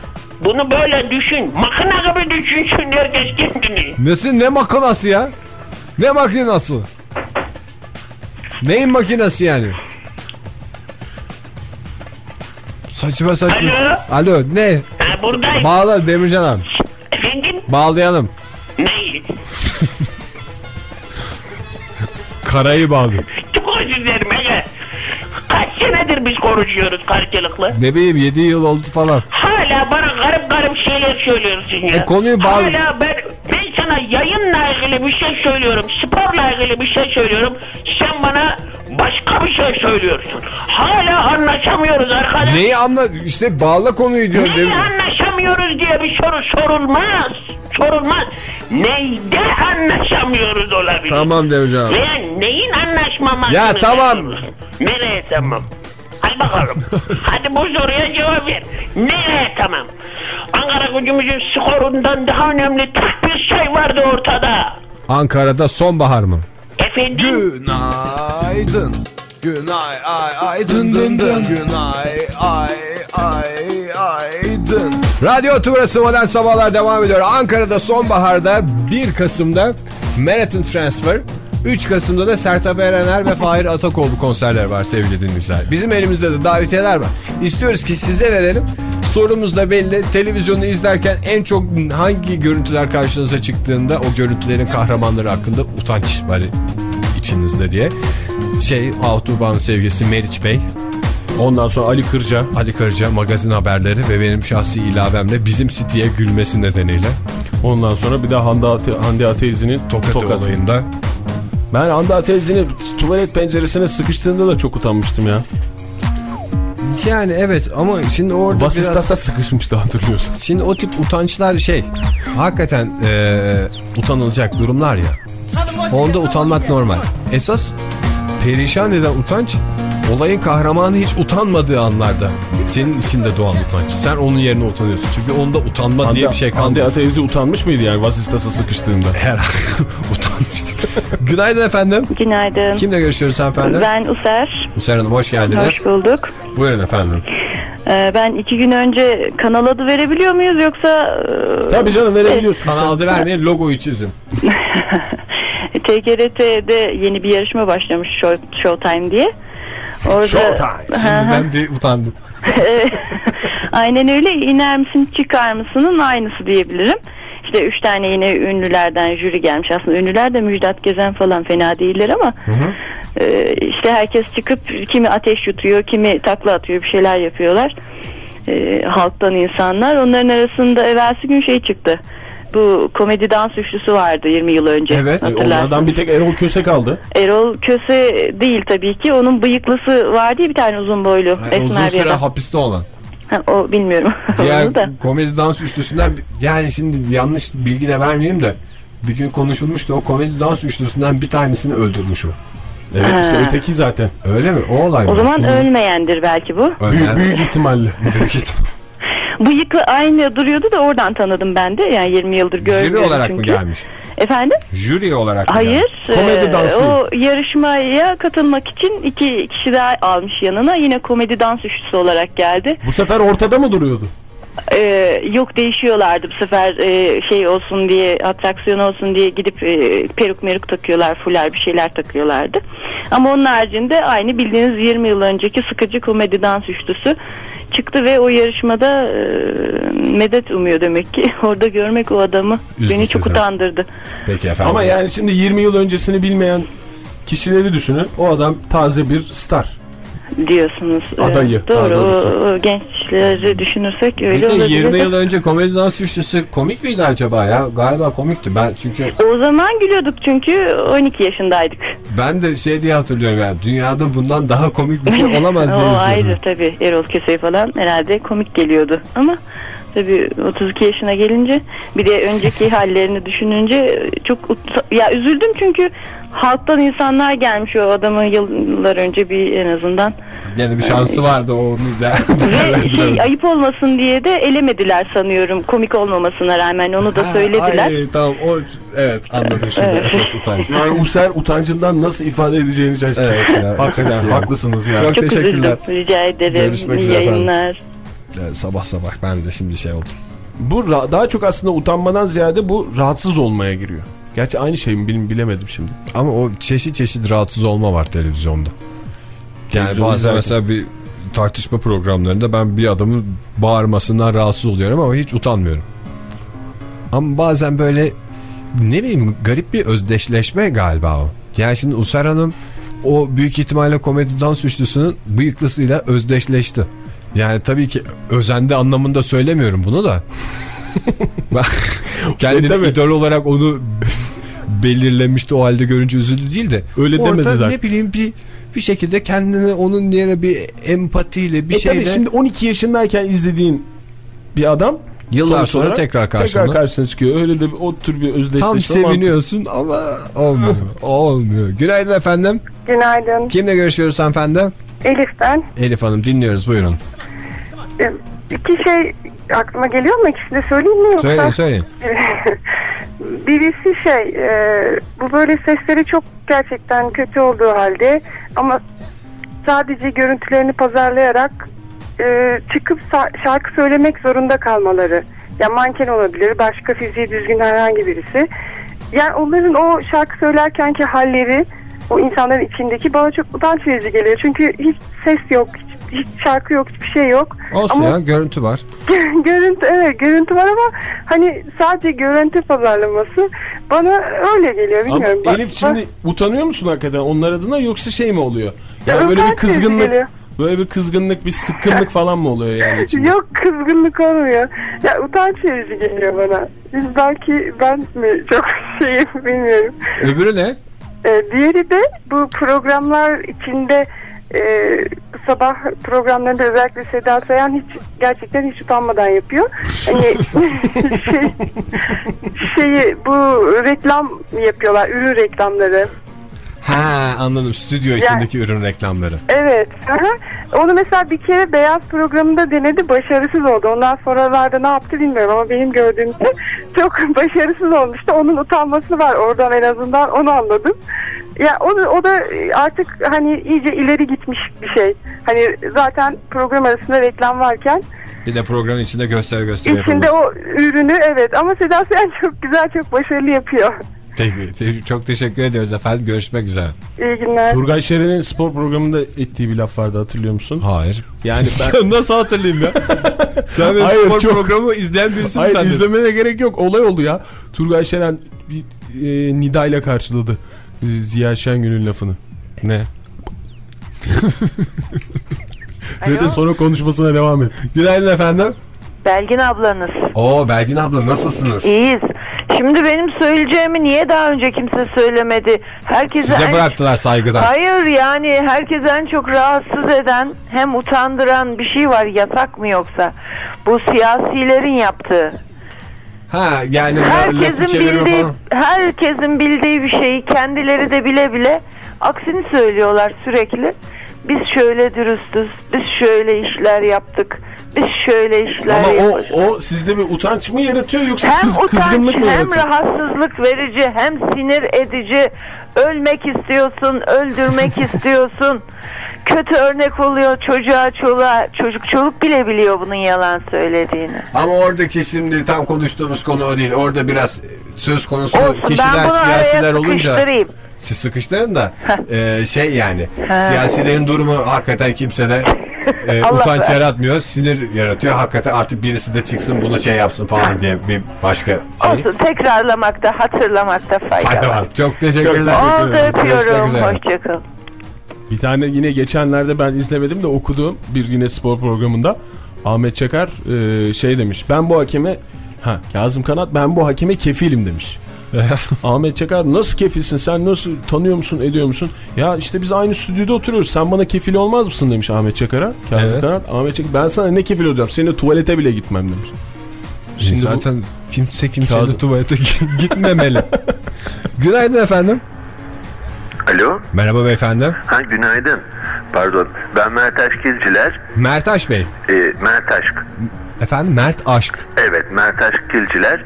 Bunu böyle düşün. Makine gibi düşünsün herkes kendini. Nasıl ne makinası ya? Ne makinası? Neyin makinesi yani? Saçma saçma. Alo? Alo ne? Ha buradayım. Bağla Demircan abi. Efendim? Bağlayalım. Neyi? Karayı bağlı. Çok özür dilerim aga. Kaç senedir biz konuşuyoruz karşılıklı? Ne bileyim 7 yıl oldu falan. Hala bana garip garip şeyler söylüyorsun ya. E, konuyu bağ- Hala ben, ben sana yayınla ilgili bir şey söylüyorum. Sporla ilgili bir şey söylüyorum. Sen bana başka bir şey söylüyorsun. Hala anlaşamıyoruz arkadaş. Neyi anla işte bağla konuyu diyor. Neyi anlaşamıyoruz diye bir soru sorulmaz. Sorulmaz. Neyde anlaşamıyoruz olabilir? Tamam Demircan abi. Ve neyin anlaşmamasını Ya tamam. Nereye tamam? Hadi bakalım. Hadi bu soruya cevap ver. Nereye tamam? Ankara gücümüzün skorundan daha önemli tek bir şey vardı ortada. Ankara'da sonbahar mı? Efendim? Günaydın. Günay ay ay dın dın dın. Günay ay ay ay dın. Radyo Tümrüt'ü Modern Sabahlar devam ediyor. Ankara'da sonbaharda 1 Kasım'da Manhattan Transfer 3 Kasım'da da Sertab Erener ve Fahir Atakoğlu konserler var sevgili dinleyiciler. Bizim elimizde de davetiyeler var. İstiyoruz ki size verelim. Sorumuz da belli. Televizyonu izlerken en çok hangi görüntüler karşınıza çıktığında o görüntülerin kahramanları hakkında utanç var içinizde diye. Şey Autobahn sevgisi Meriç Bey, Ondan sonra Ali Kırca. Ali Karıca magazin haberleri ve benim şahsi ilavemle bizim City'ye gülmesi nedeniyle Ondan sonra bir de Hande, Ate Hande Ateyzi'nin Tokat, Tokat. olayında. Ben Hande Ateyzi'nin tuvalet penceresine sıkıştığında da çok utanmıştım ya. Yani evet ama şimdi orada biraz... Vasistasa sıkışmıştı hatırlıyorsun. Şimdi o tip utançlar şey hakikaten eee, utanılacak durumlar ya. Onda utanmak normal. Esas perişan eden utanç olayın kahramanı hiç utanmadığı anlarda. Senin içinde doğan utanç. Sen onun yerine utanıyorsun. Çünkü onda utanma diye bir şey Hande kalmadı. Ataizi utanmış mıydı yani vasistasa sıkıştığında? Herhalde utanmıştır. Günaydın efendim. Günaydın. Kimle görüşüyoruz efendim? Ben User. Hüseyin Hanım hoş geldiniz. Hoş bulduk. Buyurun efendim. Ee, ben iki gün önce kanal adı verebiliyor muyuz yoksa e, Tabii canım verebiliyorsun. Kanal adı vermeyin logoyu çizin. TGRT'de yeni bir yarışma başlamış Show, Showtime diye. Orada, Showtime. Şimdi ben bir utandım. Aynen öyle iner misin çıkar mısının aynısı diyebilirim. İşte üç tane yine ünlülerden jüri gelmiş. Aslında ünlüler de Müjdat Gezen falan fena değiller ama e, işte herkes çıkıp kimi ateş yutuyor, kimi takla atıyor bir şeyler yapıyorlar. E, halktan insanlar. Onların arasında evvelsi gün şey çıktı. Bu komedi dans üçlüsü vardı 20 yıl önce. Evet, E. Onlardan bir tek Erol Köse kaldı. Erol Köse değil tabii ki. Onun bıyıklısı vardı ya bir tane uzun boylu. uzun esmer bir süre hapiste olan. Ha, o bilmiyorum. Diğer da. komedi dans üçlüsünden yani şimdi yanlış bilgi de vermeyeyim de bir gün konuşulmuştu o komedi dans üçlüsünden bir tanesini öldürmüş o. Evet işte Ha. öteki zaten. Öyle mi? O olay mı? O zaman ölmeyendir belki bu. Büyük, büyük ihtimalle. Büyük ihtimal. Bıyıklı aynı duruyordu da oradan tanıdım ben de. Yani 20 yıldır görmüyorum Jüri olarak çünkü. mı gelmiş? Efendim? Jüri olarak mı Hayır. gelmiş? Komedi e, dansı. O yarışmaya katılmak için iki kişi daha almış yanına. Yine komedi dans üçlüsü olarak geldi. Bu sefer ortada mı duruyordu? Ee, yok değişiyorlardı bu sefer e, şey olsun diye atraksiyon olsun diye gidip e, peruk meruk takıyorlar fular bir şeyler takıyorlardı. Ama onun haricinde aynı bildiğiniz 20 yıl önceki sıkıcı komedi dans üçlüsü çıktı ve o yarışmada e, medet umuyor demek ki. Orada görmek o adamı Üzdü beni çok sizi. utandırdı. Peki efendim. Ama yani şimdi 20 yıl öncesini bilmeyen kişileri düşünün. O adam taze bir star. Diyorsunuz. Ee, Adayı, daha Doğru. gençleri düşünürsek öyle olabilir. 20 de. yıl önce komedi dans üçlüsü komik miydi acaba ya? Galiba komikti. Ben çünkü O zaman gülüyorduk çünkü 12 yaşındaydık. ben de şey diye hatırlıyorum yani dünyada bundan daha komik bir şey olamaz diye o ayrı tabii. Erol Köse falan herhalde komik geliyordu. Ama tabii 32 yaşına gelince bir de önceki hallerini düşününce çok ya üzüldüm çünkü halktan insanlar gelmiş o adamın yıllar önce bir en azından. Yani bir şansı vardı o onu Ve şey ayıp olmasın diye de elemediler sanıyorum komik olmamasına rağmen onu da söylediler. Ay, tamam o evet anladım şimdi Evet. esas utanç. Yani User utancından nasıl ifade edeceğini şaşırdı. Evet ya. Hakikaten haklısınız ya. Çok Çok teşekkürler. üzüldüm. Rica ederim. Görüşmek İyi üzere efendim. Evet, sabah sabah ben de şimdi şey oldum. Bu daha çok aslında utanmadan ziyade bu rahatsız olmaya giriyor. Gerçi aynı şey mi bil- bilemedim şimdi. Ama o çeşit çeşit rahatsız olma var televizyonda. Yani bazen mesela bir tartışma programlarında ben bir adamın bağırmasından rahatsız oluyorum ama hiç utanmıyorum. Ama bazen böyle ne bileyim garip bir özdeşleşme galiba o. Yani şimdi Usar Hanım o büyük ihtimalle komedi dans üçlüsünün bıyıklısıyla özdeşleşti. Yani tabii ki özendi anlamında söylemiyorum bunu da. Kendini Tabii. idol olarak onu belirlemişti o halde görünce üzüldü değil de. Öyle orada demedi zaten. ne bileyim bir bir şekilde kendini onun yerine bir empatiyle bir e şeyle tabii şimdi 12 yaşındayken izlediğin bir adam Yıllar sonuç sonra olarak tekrar karşına. tekrar karşına çıkıyor. Öyle de bir- o tür bir özdeşleşme tam seviniyorsun ama olmuyor. olmuyor. Günaydın efendim. Günaydın. Kimle görüşüyoruz hanımefendi? Elif ben. Elif Hanım dinliyoruz buyurun. Ee, İki şey aklıma geliyor mu? İkisini de söyleyeyim mi yoksa? Söyleyin söyleyin. Birisi şey, e, bu böyle sesleri çok gerçekten kötü olduğu halde ama sadece görüntülerini pazarlayarak e, çıkıp şarkı söylemek zorunda kalmaları. Ya manken olabilir, başka fiziği düzgün herhangi birisi. Yani onların o şarkı söylerkenki halleri, o insanların içindeki bana çok utanç verici geliyor. Çünkü hiç ses yok, hiç, şarkı yok, hiçbir şey yok. Olsun Ama- ya görüntü var. görüntü evet görüntü var ama hani sadece görüntü pazarlaması bana öyle geliyor Ama bilmiyorum. Bak- Elif şimdi utanıyor musun hakikaten onlar adına yoksa şey mi oluyor? Yani böyle bir kızgınlık, geliyor. böyle bir kızgınlık, bir sıkkınlık falan mı oluyor yani içinde? Yok kızgınlık olmuyor. Ya utanç verici geliyor bana. Biz belki ben mi çok şeyim bilmiyorum. Öbürü ne? Ee, diğeri de bu programlar içinde e, sabah programlarında özellikle Seda Sayan hiç gerçekten hiç utanmadan yapıyor. Hani şey, şeyi bu reklam yapıyorlar, ürün reklamları. Ha anladım stüdyo içindeki ürün reklamları. Evet. Onu mesela bir kere Beyaz programında denedi başarısız oldu. Ondan sonralarda ne yaptı bilmiyorum ama benim gördüğümde çok başarısız olmuştu. Onun utanması var oradan en azından onu anladım. Ya o, o da artık hani iyice ileri gitmiş bir şey. Hani zaten program arasında reklam varken Bir de programın içinde gösteri gösteri içinde yapılması. o ürünü evet ama Seda Sayan çok güzel çok başarılı yapıyor. Peki, te- çok teşekkür ediyoruz efendim. Görüşmek üzere. İyi günler. Turgay Şeren'in spor programında ettiği bir laf vardı hatırlıyor musun? Hayır. Yani ben... Nasıl hatırlayayım ya? Sen benim Hayır, spor çok- programı izleyen birisin Hayır sen de. izlemene gerek yok. Olay oldu ya. Turgay Şeren bir e, nidayla karşıladı. Ziya Şengül'ün lafını. Ne? Ve de sonra konuşmasına devam etti. Günaydın efendim. Belgin ablanız. Oo Belgin abla nasılsınız? İyiyiz. Şimdi benim söyleyeceğimi niye daha önce kimse söylemedi? Herkese Size en- bıraktılar saygıdan. Hayır yani herkes en çok rahatsız eden hem utandıran bir şey var yasak mı yoksa? Bu siyasilerin yaptığı. Ha yani Herkesin bildiği, falan. herkesin bildiği bir şeyi kendileri de bile bile aksini söylüyorlar sürekli. Biz şöyle dürüstüz, biz şöyle işler yaptık, biz şöyle işler Ama o, o sizde bir utanç mı yaratıyor yoksa Hem kız, utanç kızgınlık mı hem yaratıyor? rahatsızlık verici hem sinir edici ölmek istiyorsun öldürmek istiyorsun kötü örnek oluyor çocuğa çoluğa çocuk çoluk bile biliyor bunun yalan söylediğini. Ama oradaki şimdi tam konuştuğumuz konu o değil. Orada biraz söz konusu Olsun kişiler siyasiler olunca. Siz sıkıştırın da e, şey yani Ha. siyasilerin durumu hakikaten kimsede e, Allah utanç yaratmıyor. Sinir yaratıyor. Hakikaten artık birisi de çıksın bunu şey yapsın falan diye bir başka şey. Olsun tekrarlamakta hatırlamakta fayda, Fayda var. var. Çok teşekkür Çok ederim. Oldu Görüşmek öpüyorum üzere. hoşçakal. Bir tane yine geçenlerde ben izlemedim de okuduğum bir yine spor programında Ahmet Çakar e, şey demiş. Ben bu hakeme ha Kazım Kanat ben bu hakeme kefilim demiş. Ahmet Çakar nasıl kefilsin sen nasıl tanıyor musun ediyor musun? Ya işte biz aynı stüdyoda oturuyoruz sen bana kefil olmaz mısın demiş Ahmet Çakar'a. Kazım Evet. Kanat Ahmet Çakar ben sana ne kefil olacağım seninle tuvalete bile gitmem demiş. Şimdi Şimdi bu- zaten kimse kimseyle Kazım- tuvalete gitmemeli. Günaydın efendim. Alo. Merhaba beyefendi. Ha günaydın. Pardon. Ben Mert Aşkilciler. Mert Aş Bey. Ee, Mert Aşk. Efendim Mert Aşk. Evet Mert Aşkilciler.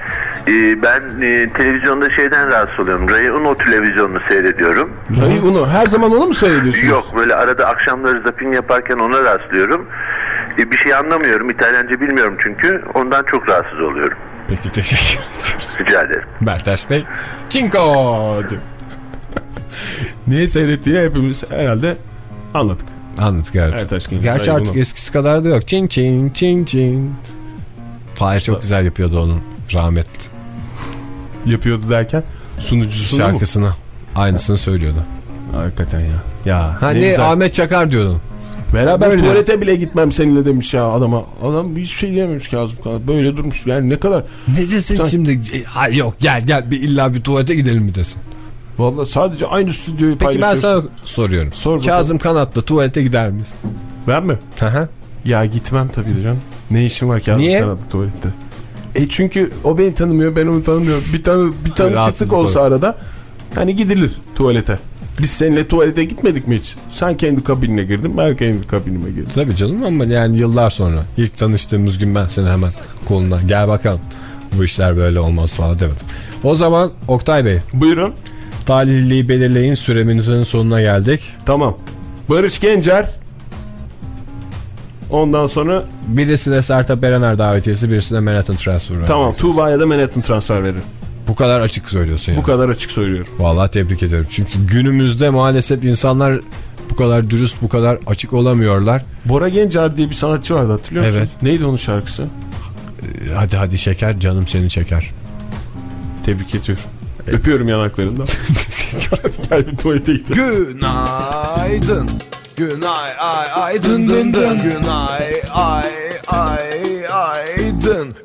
Ee, ben e, televizyonda şeyden rahatsız oluyorum. Ray Uno televizyonunu seyrediyorum. Ray Uno her zaman onu mu seyrediyorsunuz? Yok böyle arada akşamları zapping yaparken ona rastlıyorum. Ee, bir şey anlamıyorum. İtalyanca bilmiyorum çünkü. Ondan çok rahatsız oluyorum. Peki teşekkür ediyoruz. Rica ederim. Mert Aş Bey. Çinko. Niye seyrettiğini hepimiz herhalde anladık. Anladık evet. Evet, aşkım. Gerçi artık Uno. eskisi kadar da yok. Çin çin çin çin. Fahir çok güzel yapıyordu onun rahmetli Yapıyordu derken sunucusunu mu? şarkısını. Aynısını söylüyordu. Hakikaten ya. Ya Ha ne ne güzel. Ahmet Çakar diyordun. Beraber Böyle. tuvalete bile gitmem seninle demiş ya adama. Adam hiçbir şey diyememiş Kazım Kanat. Böyle durmuş yani ne kadar. Ne desin Sen- şimdi? E, yok gel gel bir illa bir tuvalete gidelim mi desin. Vallahi sadece aynı stüdyoyu Peki ben paylaşıyoruz. sana soruyorum. Sor bakalım. Kazım Kanat'la tuvalete gider misin? Ben mi? Hı Ya gitmem tabii canım. Ne işim var Kazım Niye? Tuvalette? E çünkü o beni tanımıyor ben onu tanımıyorum. Bir, tanı, bir tanışıklık olsa olur. arada hani gidilir tuvalete. Biz seninle tuvalete gitmedik mi hiç? Sen kendi kabinine girdin ben kendi kabinime girdim. Tabii canım ama yani yıllar sonra. ilk tanıştığımız gün ben seni hemen kolundan gel bakalım. Bu işler böyle olmaz falan demedim. O zaman Oktay Bey. Buyurun. Talihliliği belirleyin süremizin sonuna geldik. Tamam. Barış Gencer. Ondan sonra Birisine Sertab Erener davetiyesi birisine Manhattan Transfer. tamam vereceksiniz. Tuğba'ya da Manhattan transfer veririm. Bu kadar açık söylüyorsun yani. Bu kadar açık söylüyorum. Vallahi tebrik ediyorum. Çünkü günümüzde maalesef insanlar bu kadar dürüst, bu kadar açık olamıyorlar. Bora Gencer diye bir sanatçı vardı hatırlıyor musun? Evet. Neydi onun şarkısı? Ee, Hadi hadi şeker canım seni çeker. Tebrik ediyorum. Öpüyorum yanaklarından. Gel bir tuvalete gidelim. Günaydın. Günay ay ay dın dın dın. Günay ay ay ay dın.